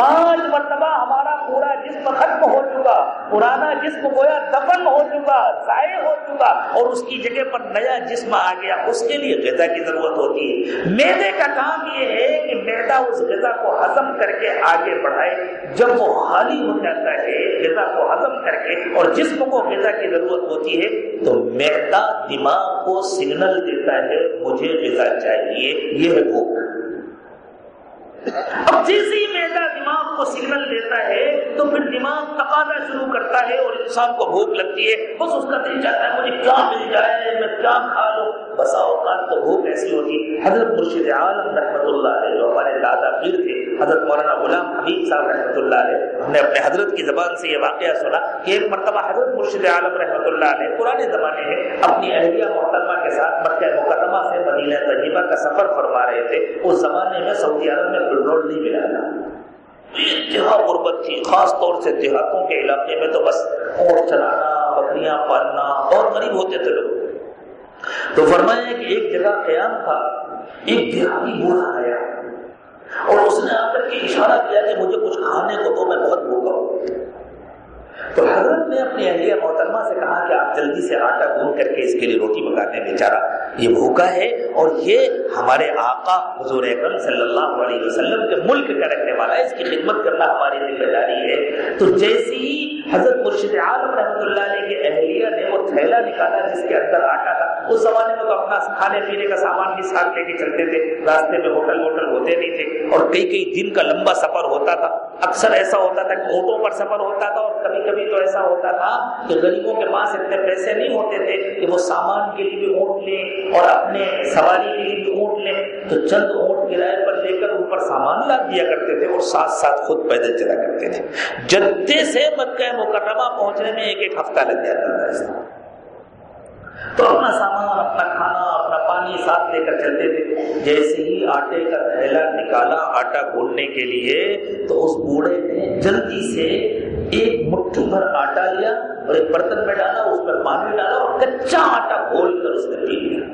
پانچ مرتبہ ہمارا پورا جسم ختم ہو چکا، پرانا جسم گویا دفن ہو چکا، ضائع ہو چکا، اور اس کی جگہ پر نیا جسم آ گیا۔ اس کے لیے غذا کی ضرورت ہوتی ہے۔ میدے کا کام یہ ہے کہ میدا اس غذا کو ہضم کر کے آگے بڑھائے۔ جب وہ خالی ہو جاتا ہے، غذا کو ہضم کر کے اور جسم کو غذا کی ضرورت ہوتی ہے، تو میدا دماغ کو سگنل دیتا ہے، مجھے غذا چاہیے، یہ ہے بھوک اب جیسے ہی میدا دماغ کو سگنل دیتا ہے، تو پھر دماغ تقاضا شروع کرتا ہے اور انسان کو بھوک لگتی ہے۔ بس اس کا دل چاہتا ہے، مجھے کیا مل جائے، میں کیا کھا لوں؟ بسا اوقات تو بھوک ایسی ہوتی۔ حضرت مرشد عالم رحمۃ اللہ علیہ جو ہمارے دادا پیر تھے، حضرت مولانا غلام حبیب صاحب رحمۃ اللہ علیہ، ہم نے اپنے حضرت کی زبان سے یہ واقعہ سنا کہ ایک مرتبہ حضرت مرشد عالم رحمۃ اللہ علیہ پرانے زمانے میں اپنی اہلیہ محترمہ کے ساتھ مکہ مکرمہ سے مدینہ طیبہ کا سفر فرما رہے تھے۔ اس زمانے میں سعودی عرب میں پیٹرول نہیں ملا تھا انتہا غربت تھی، خاص طور سے دیہاتوں کے علاقے میں تو بس اونٹ چلانا، بکریاں پالنا اور غریب ہوتے تھے لوگ۔ تو فرمایا کہ ایک جگہ قیام تھا، ایک دیہاتی بوڑھا آیا۔ اور اس نے آ کر کے اشارہ کیا کہ مجھے کچھ کھانے کو تو میں بہت بھوکا ہوں۔ تو حضرت نے اپنی اہلیہ محترمہ سے کہا کہ آپ جلدی سے آٹا گون کر کے اس کے لیے روٹی پکانے بیچارا یہ بھوکا ہے اور یہ ہمارے آقا حضور اکرم صلی اللہ علیہ وسلم کے ملک کا رکھنے والا ہے، اس کی خدمت کرنا ہماری ذمہ داری ہے۔ تو جیسی ہی حضرت مرشد عالم رحمۃ اللہ علیہ کی اہلیہ نے وہ تھیلا نکالا جس کے اندر آٹا تھا، اس زمانے میں تو اپنا کھانے پینے کا سامان بھی ساتھ لے کے چلتے تھے، راستے میں ہوٹل ووٹل ہوتے نہیں تھے اور کئی کئی دن کا لمبا سفر ہوتا تھا۔ اکثر ایسا ہوتا تھا کہ اونٹوں پر سفر ہوتا تھا اور کبھی کبھی تو ایسا ہوتا تھا کہ غریبوں کے پاس اتنے پیسے نہیں ہوتے تھے کہ وہ سامان کے لیے بھی اونٹ لیں اور اپنے سواری کے لیے بھی اونٹ لیں تو چند اونٹ کرائے پر لے کر اوپر سامان لاد دیا کرتے تھے اور ساتھ ساتھ خود پیدل چلا کرتے تھے۔ جدے سے مکہ مکرمہ پہنچنے میں ایک ایک ہفتہ لگ جاتا تھا تو اپنا سامان، اپنا کھانا، اپنا پانی ساتھ لے کر چلتے تھے۔ جیسے ہی آٹے کا تھیلا نکالا آٹا گھولنے کے لیے، تو اس بوڑھے نے جلدی سے ایک مٹھی بھر آٹا لیا اور ایک برتن میں ڈالا، اس پر پانی ڈالا اور کچا آٹا گھول کر اس نے پی لیا۔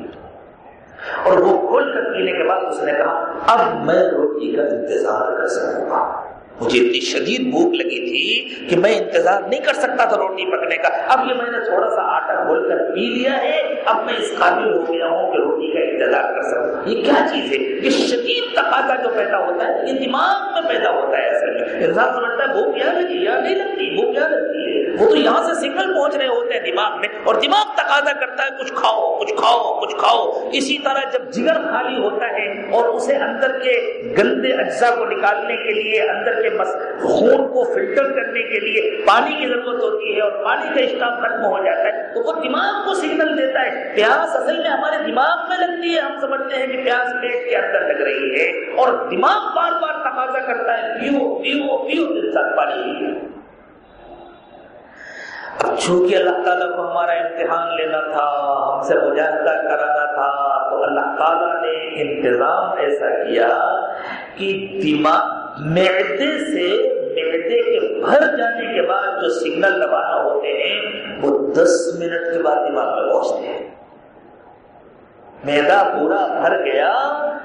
اور وہ کھول کر پینے کے بعد اس نے کہا، اب میں روٹی کا انتظار کر سکوں گا۔ مجھے اتنی شدید بھوک لگی تھی کہ میں انتظار نہیں کر سکتا تھا روٹی پکنے کا۔ اب یہ میں نے تھوڑا سا آٹا گھول کر پی لیا ہے۔ اب میں اس قابل ہو گیا ہوں کہ روٹی کا انتظار کر سکتا یہ کیا چیز ہے؟ یہ شدید تقاضا جو پیدا ہوتا ہے، یہ دماغ میں پیدا ہوتا ہے اصل میں۔ انسان سمجھتا ہے، بھوک کیا لگی جی؟ یا نہیں لگتی، بھوک کیا لگتی ہے۔ وہ تو یہاں سے سگنل پہنچ رہے ہوتے ہیں دماغ میں اور دماغ تقاضا کرتا ہے، کچھ کھاؤ کچھ کھاؤ کچھ کھاؤ۔ اسی طرح جب جگر خالی ہوتا ہے اور اسے اندر کے گندے اجزاء کو نکالنے کے لیے اندر کے خون کو فلٹر کرنے کے لیے پانی کی ضرورت ہوتی ہے اور پانی کا اسٹاف ختم ہو جاتا ہے، تو وہ دماغ کو سگنل دیتا ہے۔ پیاس اصل میں ہمارے دماغ میں لگتی ہے۔ ہم سمجھتے ہیں کہ پیاس پیٹ کے اندر لگ رہی ہے اور دماغ بار بار تقاضا کرتا ہے، پیو پیو پیو، دل تک پانی چونکہ اللہ تعالیٰ کو ہمارا امتحان لینا تھا، ہم سے مجاہدہ کرانا تھا، تو اللہ تعالیٰ نے انتظام ایسا کیا کہ دماغ معدے سے معدے کے بھر جانے کے بعد جو سگنل روانہ ہوتے ہیں، وہ دس منٹ کے بعد دماغ میں پہنچتے ہیں۔ میدا پورا بھر گیا،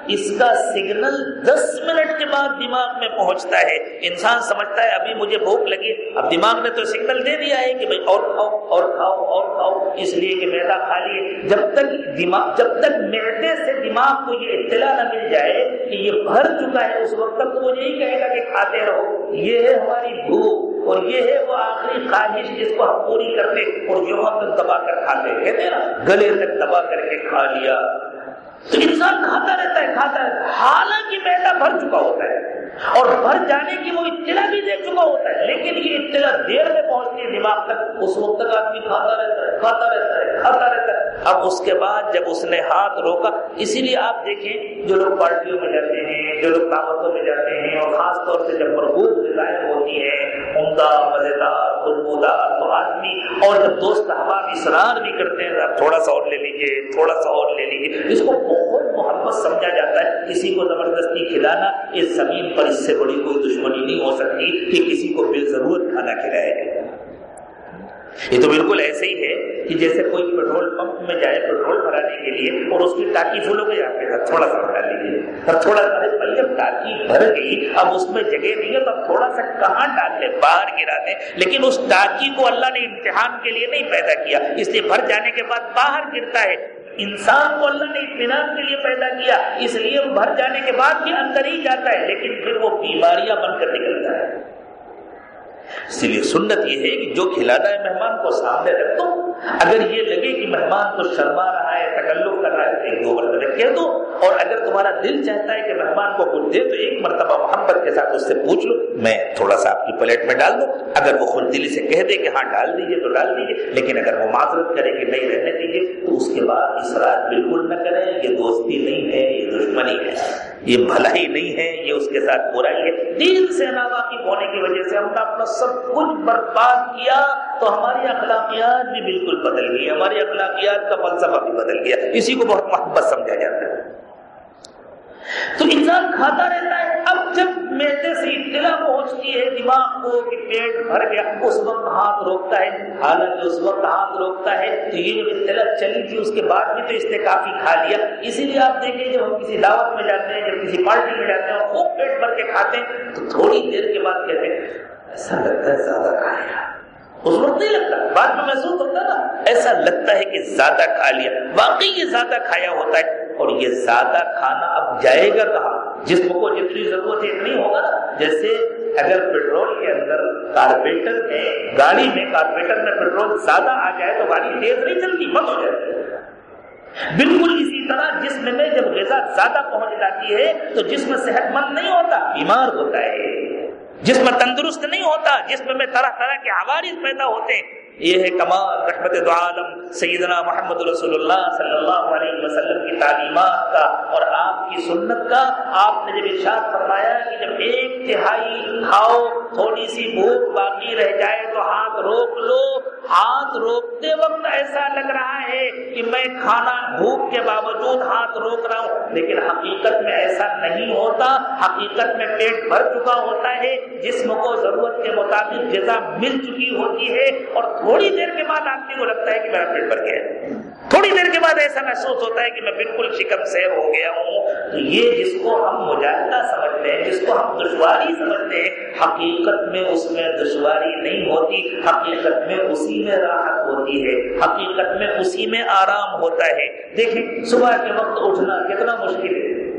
اس کا سگنل دس منٹ کے بعد دماغ میں پہنچتا ہے۔ انسان سمجھتا ہے، ابھی مجھے بھوک لگی۔ اب دماغ نے تو سگنل دے دیا ہے کہ بھائی اور کھاؤ اور کھاؤ اور کھاؤ۔ اس لیے کہ میدا کھا لیے جب تک دماغ، جب تک میدے سے دماغ کو یہ اطلاع نہ مل جائے کہ یہ بھر چکا ہے، اس وقت تک تو وہ یہی کہے گا کہ کھاتے رہو۔ یہ ہے ہماری بھوک۔ اور یہ ہے وہ آخری خواہش جس کو ہم پوری کرتے اور جو ہم دبا کر کھاتے کہتے نا، گلے تک دبا کر کے کھا لیا۔ تو انسان کھاتا رہتا ہے، کھاتا ہے۔ حالانکہ میدا بھر چکا ہوتا ہے اور بھر جانے کی وہ اطلاع بھی دے چکا ہوتا ہے، لیکن یہ اطلاع دیر میں پہنچتی ہے، دماغ تک اس وقت تک آدمی کھاتا رہتا ہے، کھاتا رہتا ہے، کھاتا رہتا ہے۔ اب اس کے بعد جب اس نے ہاتھ روکا، اسی لیے آپ دیکھیں، جو لوگ پارٹیوں میں جاتے ہیں، جو لوگ دعوتوں میں جاتے ہیں، اور خاص طور سے جب مربوط غذائیں ہوتی ہیں عمدہ مزیدار خوشبودار تو آدمی۔ اور جب دوست احباب اصرار بھی کرتے ہیں، تھوڑا سا اور لے لیجیے تھوڑا سا اور لے لیجیے اس کو بہت محبت سمجھا جاتا ہے۔ کسی کو زبردستی کھلانا اس زمین پر اس سے بڑی کوئی دشمنی نہیں ہو سکتی کہ کسی کو بے ضرورت کھانا کھلائے۔ یہ تو بالکل ایسے ہی ہے۔ کہ جیسے کوئی پیٹرول پمپ میں جائے پیٹرول بھرانے کے لیے اور اس کی ٹاکی فل ہو گئی آپ کے ساتھ تھوڑا سا بھرا لیجیے اب تھوڑا سا بھائی اب ٹاکی بھر گئی، اب اس میں جگہ نہیں ہے تو اب تھوڑا سا کہاں ڈال لیں باہر گرا دیں۔ لیکن اس ٹاکی کو اللہ نے امتحان کے لیے نہیں پیدا کیا، اس لیے بھر جانے کے بعد باہر گرتا ہے۔ انسان کو اللہ نے اطمینان کے لیے پیدا کیا، اس لیے بھر جانے کے بعد بھی اندر ہی جاتا ہے، لیکن پھر وہ بیماریاں بن کر نکلتا ہے۔ اس لیے سنت یہ ہے کہ جو کھلانا ہے مہمان کو سامنے رکھ دو اگر یہ لگے کہ مہمان تو شرما رہا ہے، تکلف کر رہا ہے ایک دو مرتبہ کہہ دو۔ اور اگر تمہارا دل چاہتا ہے کہ مہمان کو کچھ دے تو ایک مرتبہ محبت کے ساتھ اس سے پوچھ لو۔ میں تھوڑا سا آپ کی پلیٹ میں ڈال دوں۔ اگر وہ خود دلی سے کہہ دے کہ ہاں ڈال دیجیے تو ڈال دیجیے لیکن اگر وہ معذرت کرے کہ نہیں رہنے دیجیے تو اس کے بعد اسرار بالکل نہ کریں۔ یہ دوستی نہیں ہے، یہ دشمنی ہے۔ یہ بھلائی نہیں ہے، یہ اس کے ساتھ برائی ہے۔ دین سے ناواقف ہونے کی وجہ سے ہم نے اپنا سب کچھ برباد کیا تو ہماری اخلاقیات بھی بالکل بدل گئی، ہماری اخلاقیات کا فلسفہ بھی بدل گیا۔ اسی کو بہت محبت سمجھا جاتا ہے۔ تو انسان کھاتا رہتا ہے، اب جب میدے سے اطلاع پہنچتی ہے، دماغ کو کہ پیٹ بھر گیا، اس وقت ہاتھ روکتا ہے حالانکہ اس وقت ہاتھ روکتا ہے، تو یہ جو اطلاع چلی تھی، اس کے بعد بھی تو اس نے کافی کھا لیا۔ اسی لیے آپ دیکھیں جب ہم کسی دعوت میں جاتے ہیں، جب کسی پارٹی میں جاتے ہیں، اور خوب پیٹ بھر کے کھاتے ہیں، تو تھوڑی دیر کے بعد کہتے ہیں ایسا لگتا ہے زیادہ کھایا اس وقت نہیں لگتا، بعد میں محسوس ہوتا نا ایسا لگتا ہے کہ زیادہ کھا لیا۔ واقعی یہ زیادہ کھایا ہوتا ہے۔ اور یہ زیادہ کھانا اب جائے گا کہاں؟ جسم کو جتنی ضرورت ہے اتنی ہوگا نا۔ جیسے اگر پیٹرول کے اندر کارپیٹر میں گاڑی میں کارپیٹر میں پیٹرول زیادہ آ جائے تو گاڑی تیز نہیں چلتی، بند ہو جاتی ہے۔ بالکل اسی طرح جسم میں جب غذا زیادہ پہنچ جاتی ہے تو جسم صحت مند نہیں ہوتا، بیمار ہوتا ہے۔ جسم تندرست نہیں ہوتا جسم میں طرح طرح کے عوارض پیدا ہوتے ہیں یہ ہے کمال، رحمت دو عالم، سیدنا محمد رسول اللہ صلی اللہ علیہ وسلم کی تعلیمات کا اور آپ کی سنت کا۔ آپ نے جب ارشاد فرمایا کہ جب ایک تہائی کھاؤ تھوڑی سی بھوک باقی رہ جائے تو ہاتھ روک لو۔ ہاتھ روکتے وقت ایسا لگ رہا ہے کہ میں کھانا بھوک کے باوجود ہاتھ روک رہا ہوں۔ لیکن حقیقت میں ایسا نہیں ہوتا۔ حقیقت میں پیٹ بھر چکا ہوتا ہے۔ جسم کو ضرورت کے مطابق غذا مل چکی ہوتی ہے اور تھوڑی دیر کے بعد آدمی کو لگتا ہے کہ میرا پیٹ بھر گیا تھوڑی دیر کے بعد ایسا محسوس ہوتا ہے کہ میں بالکل شکم سے ہو گیا ہوں۔ یہ جس کو ہم مجاہدہ سمجھتے ہیں، جس کو ہم دشواری سمجھتے ہیں، حقیقت میں اس میں دشواری نہیں ہوتی۔ حقیقت میں اسی میں راحت ہوتی ہے۔ حقیقت میں اسی میں آرام ہوتا ہے۔ دیکھیں، صبح کے وقت اٹھنا کتنا مشکل ہے۔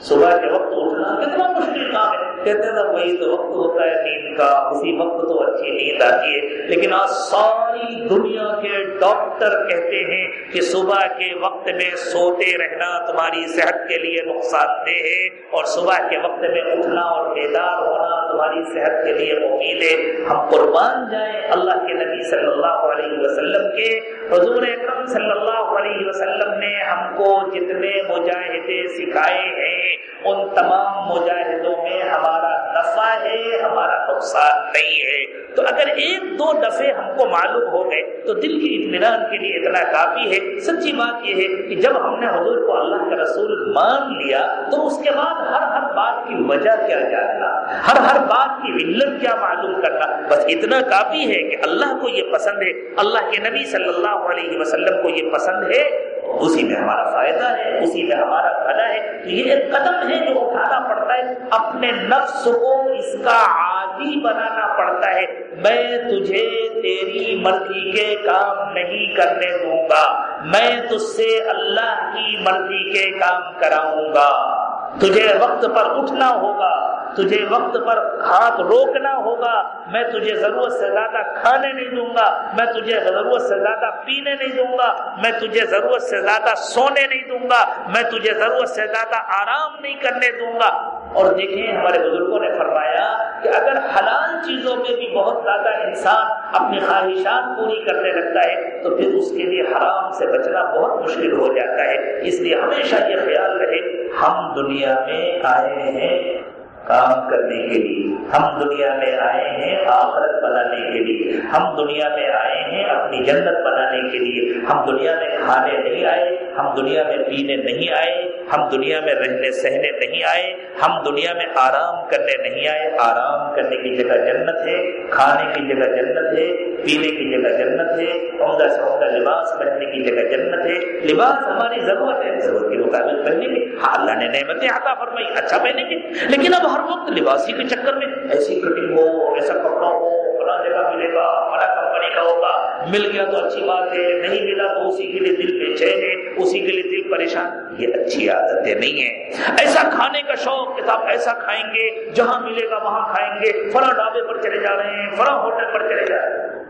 صبح کے وقت اٹھنا کتنا مشکل کام ہے۔ کہتے ہیں وہی تو وقت ہوتا ہے نیند کا، اسی وقت تو اچھی نیند آتی ہے۔ لیکن آج ساری دنیا کے ڈاکٹر کہتے ہیں کہ صبح کے وقت میں سوتے رہنا تمہاری صحت کے لیے نقصان دہ ہے، اور صبح کے وقت میں اٹھنا اور بیدار ہونا تمہاری صحت کے لیے مفید ہے۔ ہم قربان جائیں اللہ کے نبی صلی اللہ علیہ وسلم کے۔ حضور اکرم صلی اللہ علیہ وسلم نے ہم کو جتنے مجاہدے سکھائے ہیں ان تمام مجاہدوں میں ہمارا نفع ہے، ہمارا نقصان نہیں ہے۔ تو اگر ایک دو دفعے ہم کو معلوم ہو گئے، تو دل کے اطمینان کے لیے اتنا کافی ہے۔ سچی بات یہ ہے کہ جب ہم نے حضور کو اللہ کا رسول مان لیا، تو اس کے بعد ہر ہر بات کی وجہ کیا جاننا، ہر ہر بات کی علت کیا معلوم کرنا۔ بس اتنا کافی ہے کہ اللہ کو یہ پسند ہے۔ اللہ کے نبی صلی اللہ علیہ وسلم کو یہ پسند ہے۔ اسی میں ہمارا فائدہ ہے، اسی میں ہمارا بھلا ہے۔ یہ ایک قدم ہے جو اٹھانا پڑتا ہے۔ اپنے نفس کو اس کا عادی بنانا پڑتا ہے۔ میں تجھے تیری مرضی کے کام نہیں کرنے دوں گا۔ میں تجھ سے اللہ کی مرضی کے کام کراؤں گا۔ تجھے وقت پر اٹھنا ہوگا، تجھے وقت پر ہاتھ روکنا ہوگا، میں تجھے ضرورت سے زیادہ کھانے نہیں دوں گا، میں تجھے ضرورت سے زیادہ پینے نہیں دوں گا، میں تجھے ضرورت سے زیادہ سونے نہیں دوں گا، میں تجھے ضرورت سے زیادہ آرام نہیں کرنے دوں گا۔ اور دیکھیں ہمارے بزرگوں نے فرمایا کہ اگر حلال چیزوں میں بھی بہت زیادہ انسان اپنی خواہشات پوری کرنے لگتا ہے تو پھر اس کے لیے حرام سے بچنا بہت مشکل ہو جاتا ہے۔ اس لیے ہمیشہ یہ خیال رہے، ہم دنیا میں آئے ہیں کام کرنے کے لیے۔ ہم دنیا میں آئے ہیں آخرت بنانے کے لیے۔ ہم دنیا میں آئے ہیں اپنی جنت بنانے کے لیے۔ ہم دنیا میں کھانے نہیں آئے، ہم دنیا میں پینے نہیں آئے، ہم دنیا میں رہنے سہنے نہیں آئے، ہم دنیا میں آرام کرنے نہیں آئے۔ آرام کرنے کی جگہ جنت ہے، کھانے کی جگہ جنت ہے، پینے کی جگہ جنت ہے، عمدہ سے عمدہ لباس پہننے کی جگہ جنت ہے۔ لباس ہماری ضرورت ہے، ضرورت کے مطابق پہنیں گے۔ اللہ نے نعمتیں عطا فرمائی اچھا پہنیں گے۔ لیکن اب ہر وقت لباسی کے چکر میں ایسی کٹنگ ہو، ایسا کپڑا ہو، فلاں جگہ ملے گا بڑا کمپنی کا ہوگا، مل گیا تو اچھی بات ہے، نہیں ملا تو اسی کے لیے دل بے چین ہے، اسی کے لیے دل پریشان یہ اچھی عادتیں نہیں ہیں۔ ایسا کھانے کا شوق کتاب ایسا کھائیں گے، جہاں ملے گا وہاں کھائیں گے، فلاں ڈھابے پر چلے جا رہے ہیں، فلاں ہوٹل پر چلے جا رہے ہیں۔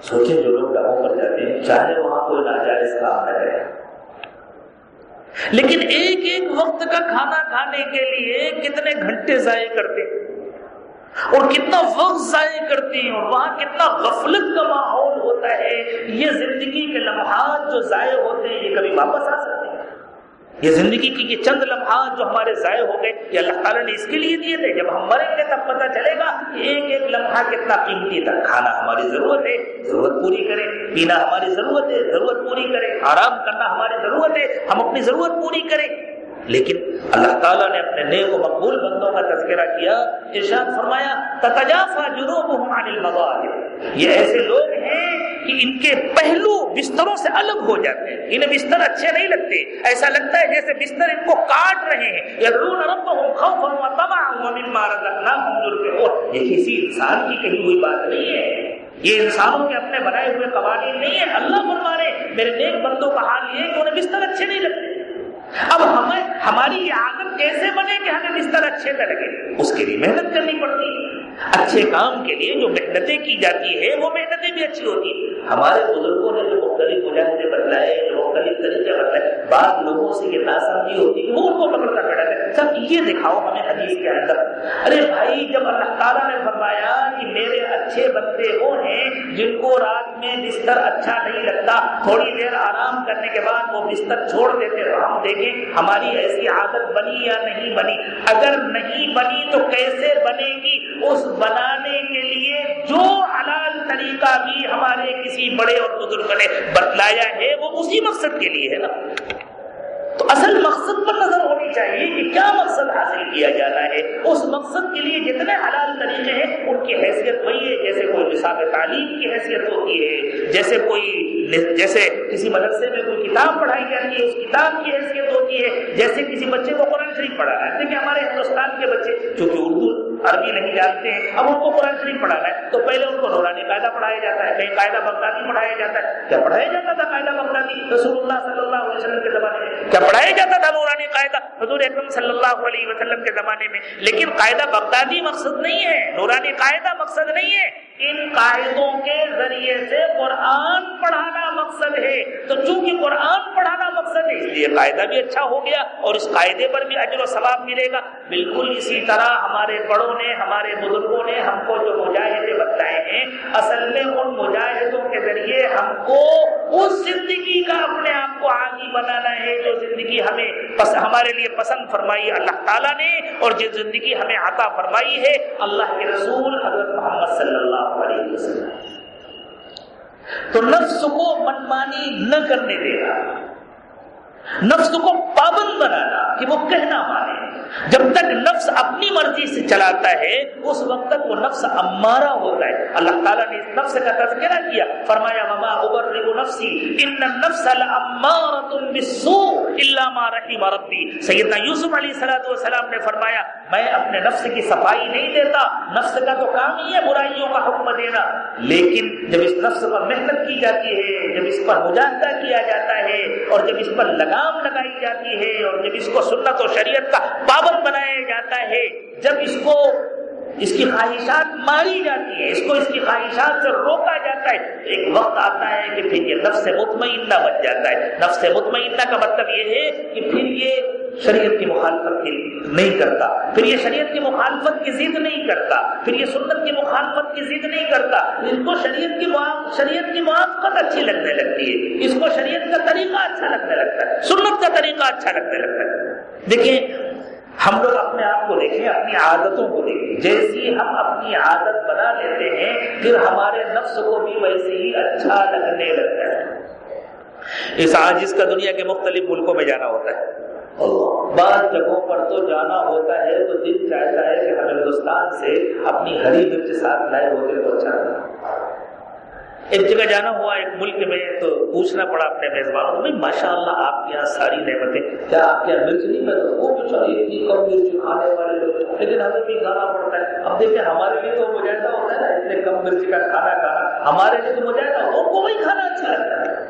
سوچے جو لوگ ڈھابوں پر جاتے ہیں، چاہے وہاں کوئی ناجائز کام نہ کرے۔ لیکن ایک ایک وقت کا کھانا کھانے کے لیے کتنے گھنٹے ضائع کرتے اور کتنا وقت ضائع کرتے ہیں؟ اور وہاں کتنا غفلت کا ماحول ہوتا ہے؟ یہ زندگی کے لمحات جو ضائع ہوتے ہیں، یہ کبھی واپس آ سکتے یہ زندگی کی یہ چند لمحات جو ہمارے ضائع ہو گئے، یہ اللہ تعالیٰ نے اس کے لیے دیے تھے۔ جب ہم مریں گے تب پتہ چلے گا ایک ایک لمحہ کتنا قیمتی تھا۔ کھانا ہماری ضرورت ہے، ضرورت پوری کرے پینا ہماری ضرورت ہے، ضرورت پوری کرے آرام کرنا ہماری ضرورت ہے، ہم اپنی ضرورت پوری کریں۔ لیکن اللہ تعالیٰ نے اپنے نیک و مقبول بندوں کا تذکرہ کیا، ارشاد فرمایا تتجافا جنوبهم عن المضاجع یہ ایسے لوگ ہیں کہ ان کے پہلو بستروں سے الگ ہو جاتے ہیں، انہیں بستر اچھے نہیں لگتے۔ ایسا لگتا ہے جیسے بستر ان کو کاٹ رہے ہیں۔ یدعون ربهم خوفا وطمعا ومما رزقناهم ينفقون۔ یہ کسی انسان کی کہی ہوئی بات نہیں ہے۔ یہ انسانوں کے اپنے بنائے ہوئے قوانین نہیں ہے اللہ فرما رہے میرے نیک بندوں کا حال یہ ہے کہ انہیں بستر اچھے نہیں لگتے۔ اب ہمیں ہماری یہ عادت کیسے بنے کہ ہمیں بستر اچھے لگے؟ اس کے لیے محنت کرنی پڑتی۔ ہے اچھے کام کے لیے جو محنتیں کی جاتی ہے وہ محنتیں بھی اچھی ہوتی ہیں۔ ہمارے بزرگوں نے جو مختلف مجاہدے بتلائے، جو مختلف طریقے بتلائے، بعض لوگوں سے یہ ناسمجھی ہوتی کہ وہ ان کو پکڑتا کھڑا ہے۔ سب یہ دکھاؤ ہمیں حدیث کے اندر۔ ارے بھائی، جب اللہ تعالیٰ نے فرمایا کہ میرے اچھے بندے وہ ہیں جن کو رات میں بستر اچھا نہیں لگتا، تھوڑی دیر آرام کرنے کے بعد وہ بستر چھوڑ دیتے تو ہم دیکھیں ہماری ایسی عادت بنی یا نہیں بنی؟ اگر نہیں بنی تو کیسے بنے گی؟ اس بنانے کے لیے جو حلال طریقہ بھی ہمارے کسی بڑے اور بزرگ نے بتلایا ہے، وہ اسی مقصد کے لیے ہے نا۔ تو اصل مقصد پر نظر ہونی چاہیے کہ کیا مقصد حاصل کیا جانا ہے۔ اس مقصد کے لیے جتنے حلال طریقے ہیں، ان کی حیثیت وہی ہے، جیسے کوئی نصاب تعلیم کی حیثیت ہوتی ہے، جیسے کوئی جیسے کسی مدرسے میں کوئی کتاب پڑھائی جاتی ہے، اس کتاب کی حیثیت ہوتی ہے، جیسے کسی بچے کو قرآن شریف پڑھانا ہے۔ دیکھیں ہمارے ہندوستان کے بچے چونکہ اردو عربی نہیں جانتے ہیں، اب ان کو قرآن شریف پڑھانا ہے۔ تو پہلے ان کو نورانی قاعدہ پڑھایا جاتا ہے کہیں قاعدہ بغدادی پڑھایا جاتا ہے۔ کیا پڑھایا جاتا تھا قاعدہ بغدادی؟ رسول اللہ صلی اللہ علیہ وسلم کے زمانے میں۔ کیا پڑھایا جاتا تھا نورانی قاعدہ؟ حضور اکرم صلی اللہ علیہ وسلم کے زمانے میں۔ لیکن قاعدہ بغدادی مقصد نہیں ہے، نورانی قاعدہ مقصد نہیں ہے۔ ان قاعدوں کے ذریعے سے قرآن پڑھانا مقصد ہے۔ تو چونکہ قرآن پڑھانا مقصد ہے، اس لیے قاعدہ بھی اچھا ہو گیا اور اس قاعدے پر بھی اجر و ثواب ملے گا۔ بالکل اسی طرح ہمارے بڑوں نے، ہمارے بزرگوں نے ہم کو جو مجاہدے بتائے ہیں، اصل میں ان مجاہدوں کے ذریعے ہم کو اس زندگی کا اپنے آپ کو عادی بنانا ہے جو زندگی ہمیں پس، ہمارے لیے پسند فرمائی اللہ تعالیٰ نے اور جو زندگی ہمیں عطا فرمائی ہے۔ اللہ کے رسول حضرت محمد صلی اللہ علیہ وسلم تو نفس کو منمانی نہ کرنے دے گا۔ نفس کو پابند بنانا کہ وہ کہنا مانے جب تک نفس اپنی مرضی سے چلاتا ہے، اس وقت تک وہ نفس امارہ ہوتا ہے۔ اللہ تعالیٰ نے اس نفس کا تذکرہ کیا۔ فرمایا مما ابرئ نفسی ان النفس لامارۃ بالسوء الا ما رحم ربی سیدنا یوسف علیہ الصلوۃ والسلام نے فرمایا، میں اپنے نفس کی صفائی نہیں دیتا، نفس کا تو کام ہی ہے برائیوں کا حکم دینا۔ لیکن جب اس نفس پر محنت کی جاتی ہے، جب اس پر مجاہدہ کیا جاتا ہے اور جب اس پر لگام لگائی جاتی ہے اور جب اس کو سنت و شریعت کا پابند بنایا جاتا ہے، جب اس کو اس کی خواہشات ماری جاتی ہے اس کو اس کی خواہشات سے روکا جاتا ہے۔ ایک وقت آتا ہے کہ پھر یہ نفس مطمئنہ بن جاتا ہے۔ نفس مطمئنہ کا مطلب یہ ہے کہ پھر یہ شریعت کی مخالفت نہیں کرتا۔ پھر یہ شریعت کی مخالفت کی ضد نہیں کرتا۔ پھر یہ سنت کی مخالفت کی ضد نہیں کرتا۔ اس کو شریعت کی شریعت کی موافقت اچھی لگنے لگتی ہے۔ اس کو شریعت کا طریقہ اچھا لگنے لگتا ہے۔ سنت کا طریقہ اچھا لگنے لگتا ہے۔ دیکھیں ہم لوگ اپنے آپ کو دیکھیں، اپنی عادتوں کو دیکھیں۔ جیسی ہم اپنی عادت بنا لیتے ہیں، پھر ہمارے نفس کو بھی ویسے ہی اچھا لگنے لگتا ہے۔ اس آجز کا دنیا کے مختلف ملکوں میں جانا ہوتا ہے۔ بعض جگہوں پر تو جانا ہوتا ہے، تو دل چاہتا ہے کہ ہم ہندوستان سے اپنی ہری مرچ ساتھ لائے ہوتے تو اچھا ایک جگہ جانا ہوا، ایک ملک میں، تو پوچھنا پڑا اپنے میزبانوں میں ماشاء اللہ آپ کے یہاں ساری نعمتیں، کیا آپ کے یہاں مرچ نہیں ملتا وہ اتنی کم مرچ کھانے والے لوگ لیکن ہمیں بھی کھانا پڑتا ہے۔ اب دیکھیں، ہمارے لیے تو مجاہدہ ہوتا ہے نا، اتنے کم مرچ کا کھانا کھانا، ہمارے لیے تو مجاہدہ ان کو وہی کھانا اچھا لگتا ہے۔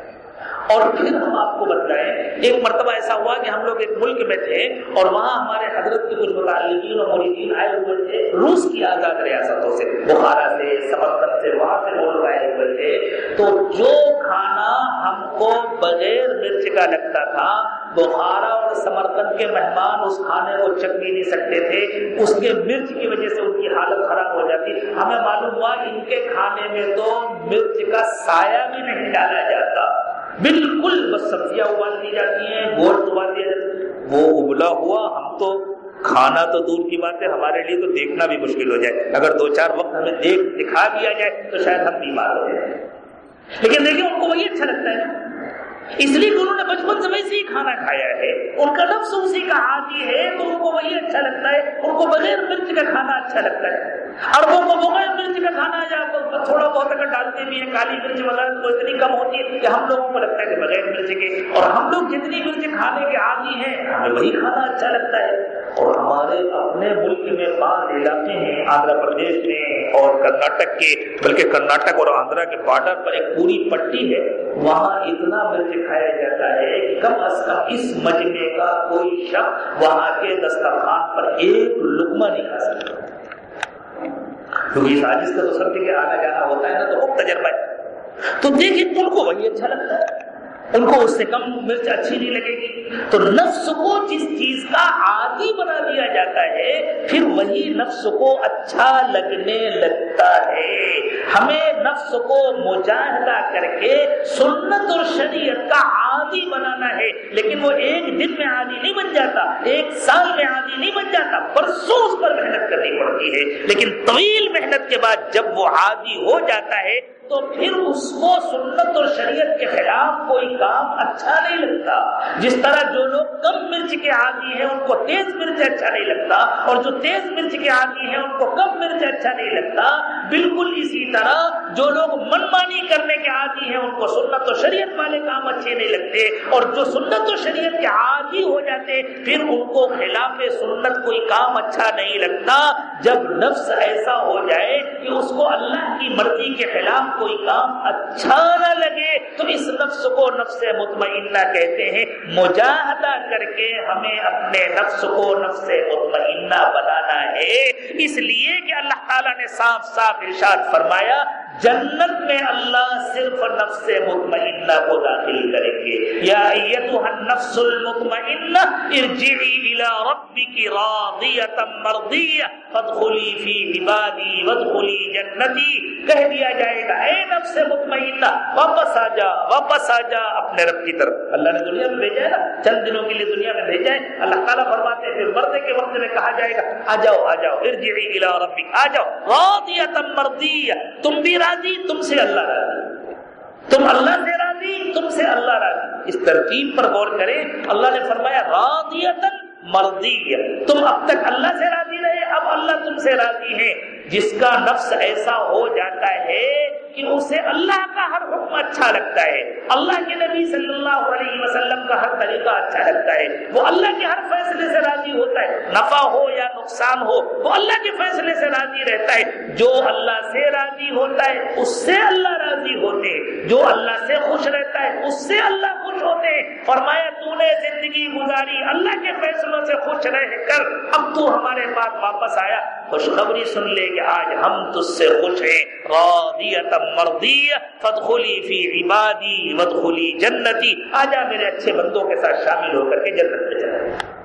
اور پھر ہم آپ کو بتلائیں۔ ایک مرتبہ ایسا ہوا کہ ہم لوگ ایک ملک میں تھے اور وہاں ہمارے حضرت کے کچھ متعلقین اور مریدین آئے ہوئے تھے۔ روس کی آزاد ریاستوں سے، بخارا سے سمرکند سے، وہاں سے وہ لوگ آئے ہوئے تھے۔ تو جو کھانا ہم کو بغیر مرچ کا لگتا تھا، بخارا اور سمرکند کے مہمان اس کھانے کو چک بھی نہیں سکتے تھے۔ اس کے مرچ کی وجہ سے ان کی حالت خراب ہو جاتی۔ ہمیں معلوم ہوا ان کے کھانے میں تو مرچ کا سایہ بھی نہیں ڈالا جاتا۔ بالکل بس سبزیاں ابال دی جاتی ہیں گوشت ابال دیا جاتا ہے وہ ابلا ہوا، ہم تو کھانا تو دور کی بات ہے، ہمارے لیے تو دیکھنا بھی مشکل ہو جائے۔ اگر دو چار وقت ہمیں دیکھ، دکھا دیا جائے، تو شاید ہم بیمار ہو جائیں۔ لیکن دیکھیں، ان کو وہی اچھا لگتا ہے نا۔ اس لیے کہ انہوں نے بچپن سے ویسے ہی کھانا کھایا ہے۔ ان کا نفس اسی کا عادی ہے، تو ان کو وہی اچھا لگتا ہے۔ ان کو بغیر مرچ کا کھانا اچھا لگتا ہے۔ اربوں کو بغیر مرچ کا کھانا یا تھوڑا بہت اگر ڈالتے بھی ہیں، کالی مرچ وغیرہ تو اتنی کم ہوتی ہے کہ ہم لوگوں کو لگتا ہے کہ بغیر مرچ کے، اور ہم لوگ جتنی مرچ کھانے کے عادی ہیں، ہمیں وہی کھانا اچھا لگتا ہے۔ اور ہمارے اپنے ملک میں بعض علاقے ہیں، آندھرا پردیش میں اور کرناٹک کے، بلکہ کرناٹک اور آندھرا کے بارڈر پر ایک پوری پٹی ہے، وہاں اتنا مرچ کھایا جاتا ہے کم از کم اس مجمے کا کوئی شخص وہاں کے دسترخوان پر ایک لکما نہیں کھا سکتا۔ کیونکہ اس عاجز کا تو سب جگہ آنا جانا ہوتا ہے نا، تو خوب تجربہ ہے۔ تو دیکھیں ان کو وہی اچھا لگتا ہے۔ ان کو اس سے کم مرچ اچھی نہیں لگے گی۔ تو نفس کو جس چیز کا عادی بنا دیا جاتا ہے، پھر وہی نفس کو اچھا لگنے لگتا ہے۔ ہمیں نفس کو مجاہدہ کر کے سنت اور شریعت کا عادی بنانا ہے، لیکن وہ ایک دن میں عادی نہیں بن جاتا، ایک سال میں عادی نہیں بن جاتا پر محنت کرنی پڑتی ہے۔ لیکن طویل محنت کے بعد جب وہ عادی ہو جاتا ہے تو پھر اس کو سنت اور شریعت کے خلاف کوئی کام اچھا نہیں لگتا۔ جس طرح جو لوگ کم مرچ کے عادی ہیں، ان کو تیز مرچ اچھا نہیں لگتا، اور جو تیز مرچ کے عادی ہیں، ان کو کم مرچ اچھا نہیں لگتا۔ بالکل اسی طرح جو لوگ من مانی کرنے کے عادی ہیں، ان کو سنت و شریعت والے کام اچھے نہیں لگتے۔ اور جو سنت و شریعت کے عادی ہو جاتے، پھر ان کو خلاف سنت کوئی کام اچھا نہیں لگتا۔ جب نفس ایسا ہو جائے کہ اس کو اللہ کی مرضی کے خلاف کوئی کام اچھا نہ لگے تو اس نفس کو نفس مطمئنہ کہتے ہیں، مجاہدہ کر کے ہمیں اپنے نفس کو نفس مطمئنہ بنانا ہے۔ اس لیے کہ اللہ تعالیٰ نے صاف صاف ارشاد فرمایا جنت میں اللہ صرف نفس مطمئنہ کو داخل کریں گے۔ یا ایتها النفس المطمئنہ، ارجعی الى ربک راضیتا مرضیہ، فادخلی فی عبادی وادخلی جنتی۔ کہہ دیا جائے گا، اے نفس مطمئنہ، واپس آ جا، واپس آ جا اپنے رب کی طرف۔ اللہ نے دنیا میں بھیجا ہے نا، چند دنوں کے لیے دنیا میں بھیجا ہے۔ اللہ تعالیٰ فرماتے ہیں، پھر مرنے کے وقت میں کہا جائے گا، آ جاؤ آ جاؤ، ارجعی الى ربک، آ جاؤ۔ راضیتا مرضیہ، تم بھی راضی، تم سے اللہ راضی۔ تم اللہ سے راضی، تم سے اللہ راضی۔ اس ترتیب پر غور کریں، اللہ نے فرمایا راضیتن مرضی تم اب تک اللہ سے راضی رہے، اب اللہ تم سے راضی ہے جس کا نفس ایسا ہو جاتا ہے کہ اسے اللہ کا ہر حکم اچھا لگتا ہے۔ اللہ کے نبی صلی اللہ علیہ وسلم کا ہر طریقہ اچھا لگتا ہے۔ وہ اللہ کے ہر فیصلے سے راضی ہوتا ہے۔ نفع ہو یا نقصان ہو، وہ اللہ کے فیصلے سے راضی رہتا ہے۔ جو اللہ سے راضی ہوتا ہے، اس سے اللہ راضی ہوتے جو اللہ سے خوش رہتا ہے، اس سے اللہ خوش ہوتے فرمایا، تو نے زندگی گزاری، اللہ کے فیصلوں سے خوش رہ کر، اب تو ہمارے پاس واپس آیا۔ خوشخبری سن لے کہ آج ہم تجھ سے خوش ہیں۔ راضیت مرضیہ فدخلی فی عبادی ودخلی جنتی۔ آجا میرے اچھے بندوں کے ساتھ شامل ہو کر کے جنت میں چلے۔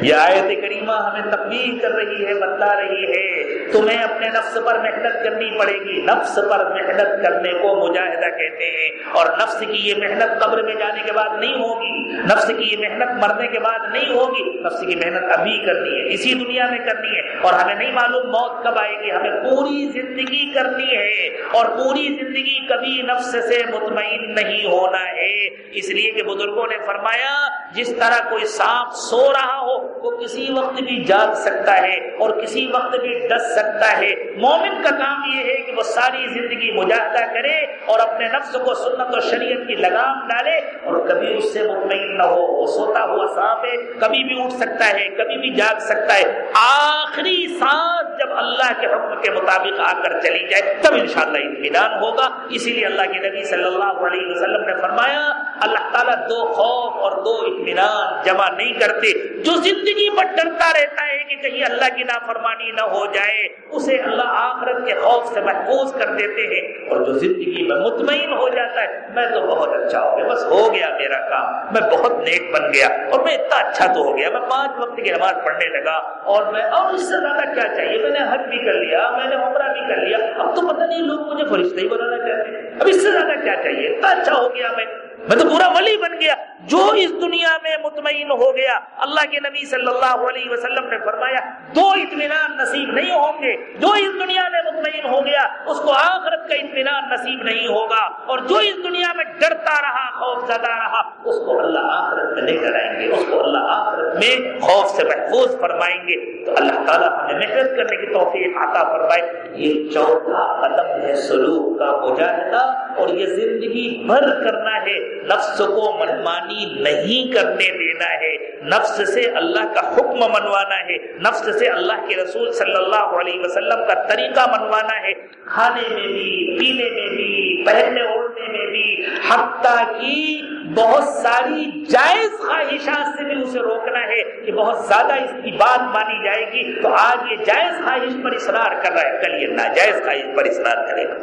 یہ آیت کریمہ ہمیں تقویر کر رہی ہے، بتلا رہی ہے۔ تمہیں اپنے نفس پر محنت کرنی پڑے گی۔ نفس پر محنت کرنے کو مجاہدہ کہتے ہیں۔ اور نفس کی یہ محنت قبر میں جانے کے بعد نہیں ہوگی۔ نفس کی یہ محنت مرنے کے بعد نہیں ہوگی۔ نفس کی محنت ابھی کرنی ہے، اسی دنیا میں کرنی ہے۔ اور ہمیں نہیں معلوم موت کب آئے گی، ہمیں پوری زندگی کرنی ہے۔ اور پوری زندگی کبھی نفس سے مطمئن نہیں ہونا ہے۔ اس لیے کہ بزرگوں نے فرمایا، جس طرح کوئی سانپ سو رہا ہو وہ کسی وقت بھی جاگ سکتا ہے اور کسی وقت بھی ڈس سکتا ہے۔ مومن کا کام یہ ہے کہ وہ ساری زندگی مجاہدہ کرے اور اپنے نفس کو سنت و شریعت کی لگام ڈالے اور کبھی اس سے مطمئن نہ ہو، وہ سوتا ہوا سانپ ہے، کبھی بھی اٹھ سکتا ہے، کبھی بھی جاگ سکتا ہے۔ آخری سانس جب اللہ کے حکم کے مطابق آ کر چلی جائے، تب انشاءاللہ اطمینان ہوگا۔ اسی لیے اللہ کے نبی صلی اللہ علیہ وسلم نے فرمایا، اللہ تعالیٰ دو خوف اور دو اطمینان جمع نہیں کرتے۔ جو زندگی پر ڈرتا رہتا ہے کہ کہیں اللہ کی نافرمانی نہ ہو جائے، اسے اللہ آخرت کے خوف سے محفوظ کر دیتے ہیں۔ اور جو زندگی میں مطمئن ہو جاتا ہے، میں تو بہت اچھا ہو گیا، بس ہو گیا میرا کام، میں بہت نیک بن گیا اور میں اتنا اچھا تو ہو گیا۔ میں پانچ وقت کی نماز پڑھنے لگا اور میں، اور اس سے زیادہ کیا چاہیے؟ میں نے حج بھی کر لیا، میں نے عمرہ بھی کر لیا۔ اب تو پتہ نہیں لوگ مجھے فرشتہ ہی بنانا چاہتے ہیں۔ اب اس سے زیادہ کیا چاہیے؟ اتنا اچھا ہو گیا میں۔ میں تو پورا ولی بن گیا۔ جو اس دنیا میں مطمئن ہو گیا، اللہ کے نبی صلی اللہ علیہ وسلم نے فرمایا، دو اطمینان نصیب نہیں ہوں گے۔ جو اس دنیا میں مطمئن ہو گیا، اس کو آخرت کا اطمینان نصیب نہیں ہوگا۔ اور جو اس دنیا میں ڈرتا رہا، خوف زدہ رہا، اس کو اللہ آخرت میں لے کر آئیں گے۔ اس کو اللہ آخرت میں خوف سے محفوظ فرمائیں گے۔ تو اللہ تعالیٰ ہمیں محنت کرنے کی توفیق عطا فرمائے۔ یہ چوتھا قدم ہے سلوک کا مجاہدہ، اور یہ زندگی بھر کرنا ہے۔ نفس کو منمانی نہیں کرنے دینا ہے، نفس سے اللہ کا حکم منوانا ہے، نفس سے اللہ کے رسول صلی اللہ علیہ وسلم کا طریقہ منوانا ہے۔ کھانے میں بھی، پینے میں بھی، پہننے اوڑھنے میں بھی، حتیٰ کی بہت ساری جائز خواہشات سے بھی اسے روکنا ہے کہ بہت زیادہ اس کی بات مانی جائے گی تو آج یہ جائز خواہش پر اصرار کر رہا ہے۔ کل یہ ناجائز خواہش پر اصرار کرے گا۔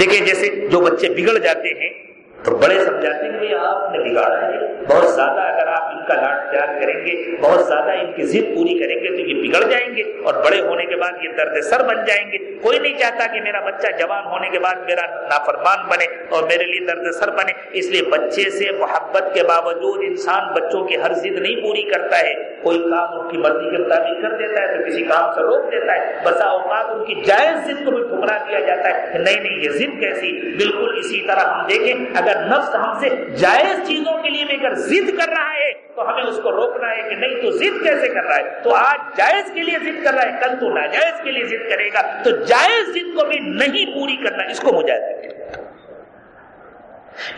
دیکھیں جیسے جو بچے بگڑ جاتے ہیں تو بڑے سمجھاتے ہیں کہ آپ نے بگاڑا ہے۔ بہت زیادہ اگر آپ ان کا لاٹ پیار کریں گے، بہت زیادہ ان کی ضد پوری کریں گے تو یہ بگڑ جائیں گے اور بڑے ہونے کے بعد یہ درد سر بن جائیں گے۔ کوئی نہیں چاہتا کہ میرا بچہ جوان ہونے کے بعد میرا نافرمان بنے اور میرے لیے درد سر بنے۔ اس لیے بچے سے محبت کے باوجود انسان بچوں کی ہر ضد نہیں پوری کرتا ہے۔ کوئی کام ان کی مرضی کے مطابق کر دیتا ہے تو کسی کام سے روک دیتا ہے۔ بسا اوقات ان کی جائز ضد کو بھی ٹھکرا دیا جاتا ہے کہ نہیں نہیں، یہ ضد کیسی؟ بالکل اسی طرح ہم دیکھیں، اگر اگر نفس ہم سے جائز چیزوں کے لیے بھی اگر ضد کر رہا ہے، تو ہمیں اس کو روکنا ہے کہ نہیں تو ضد کیسے کر رہا ہے؟ تو آج جائز کے لیے ضد کر رہا ہے، کل تو ناجائز کے لیے ضد کرے گا، تو جائز ضد کو بھی نہیں پوری کرنا، اس کو مجاہدہ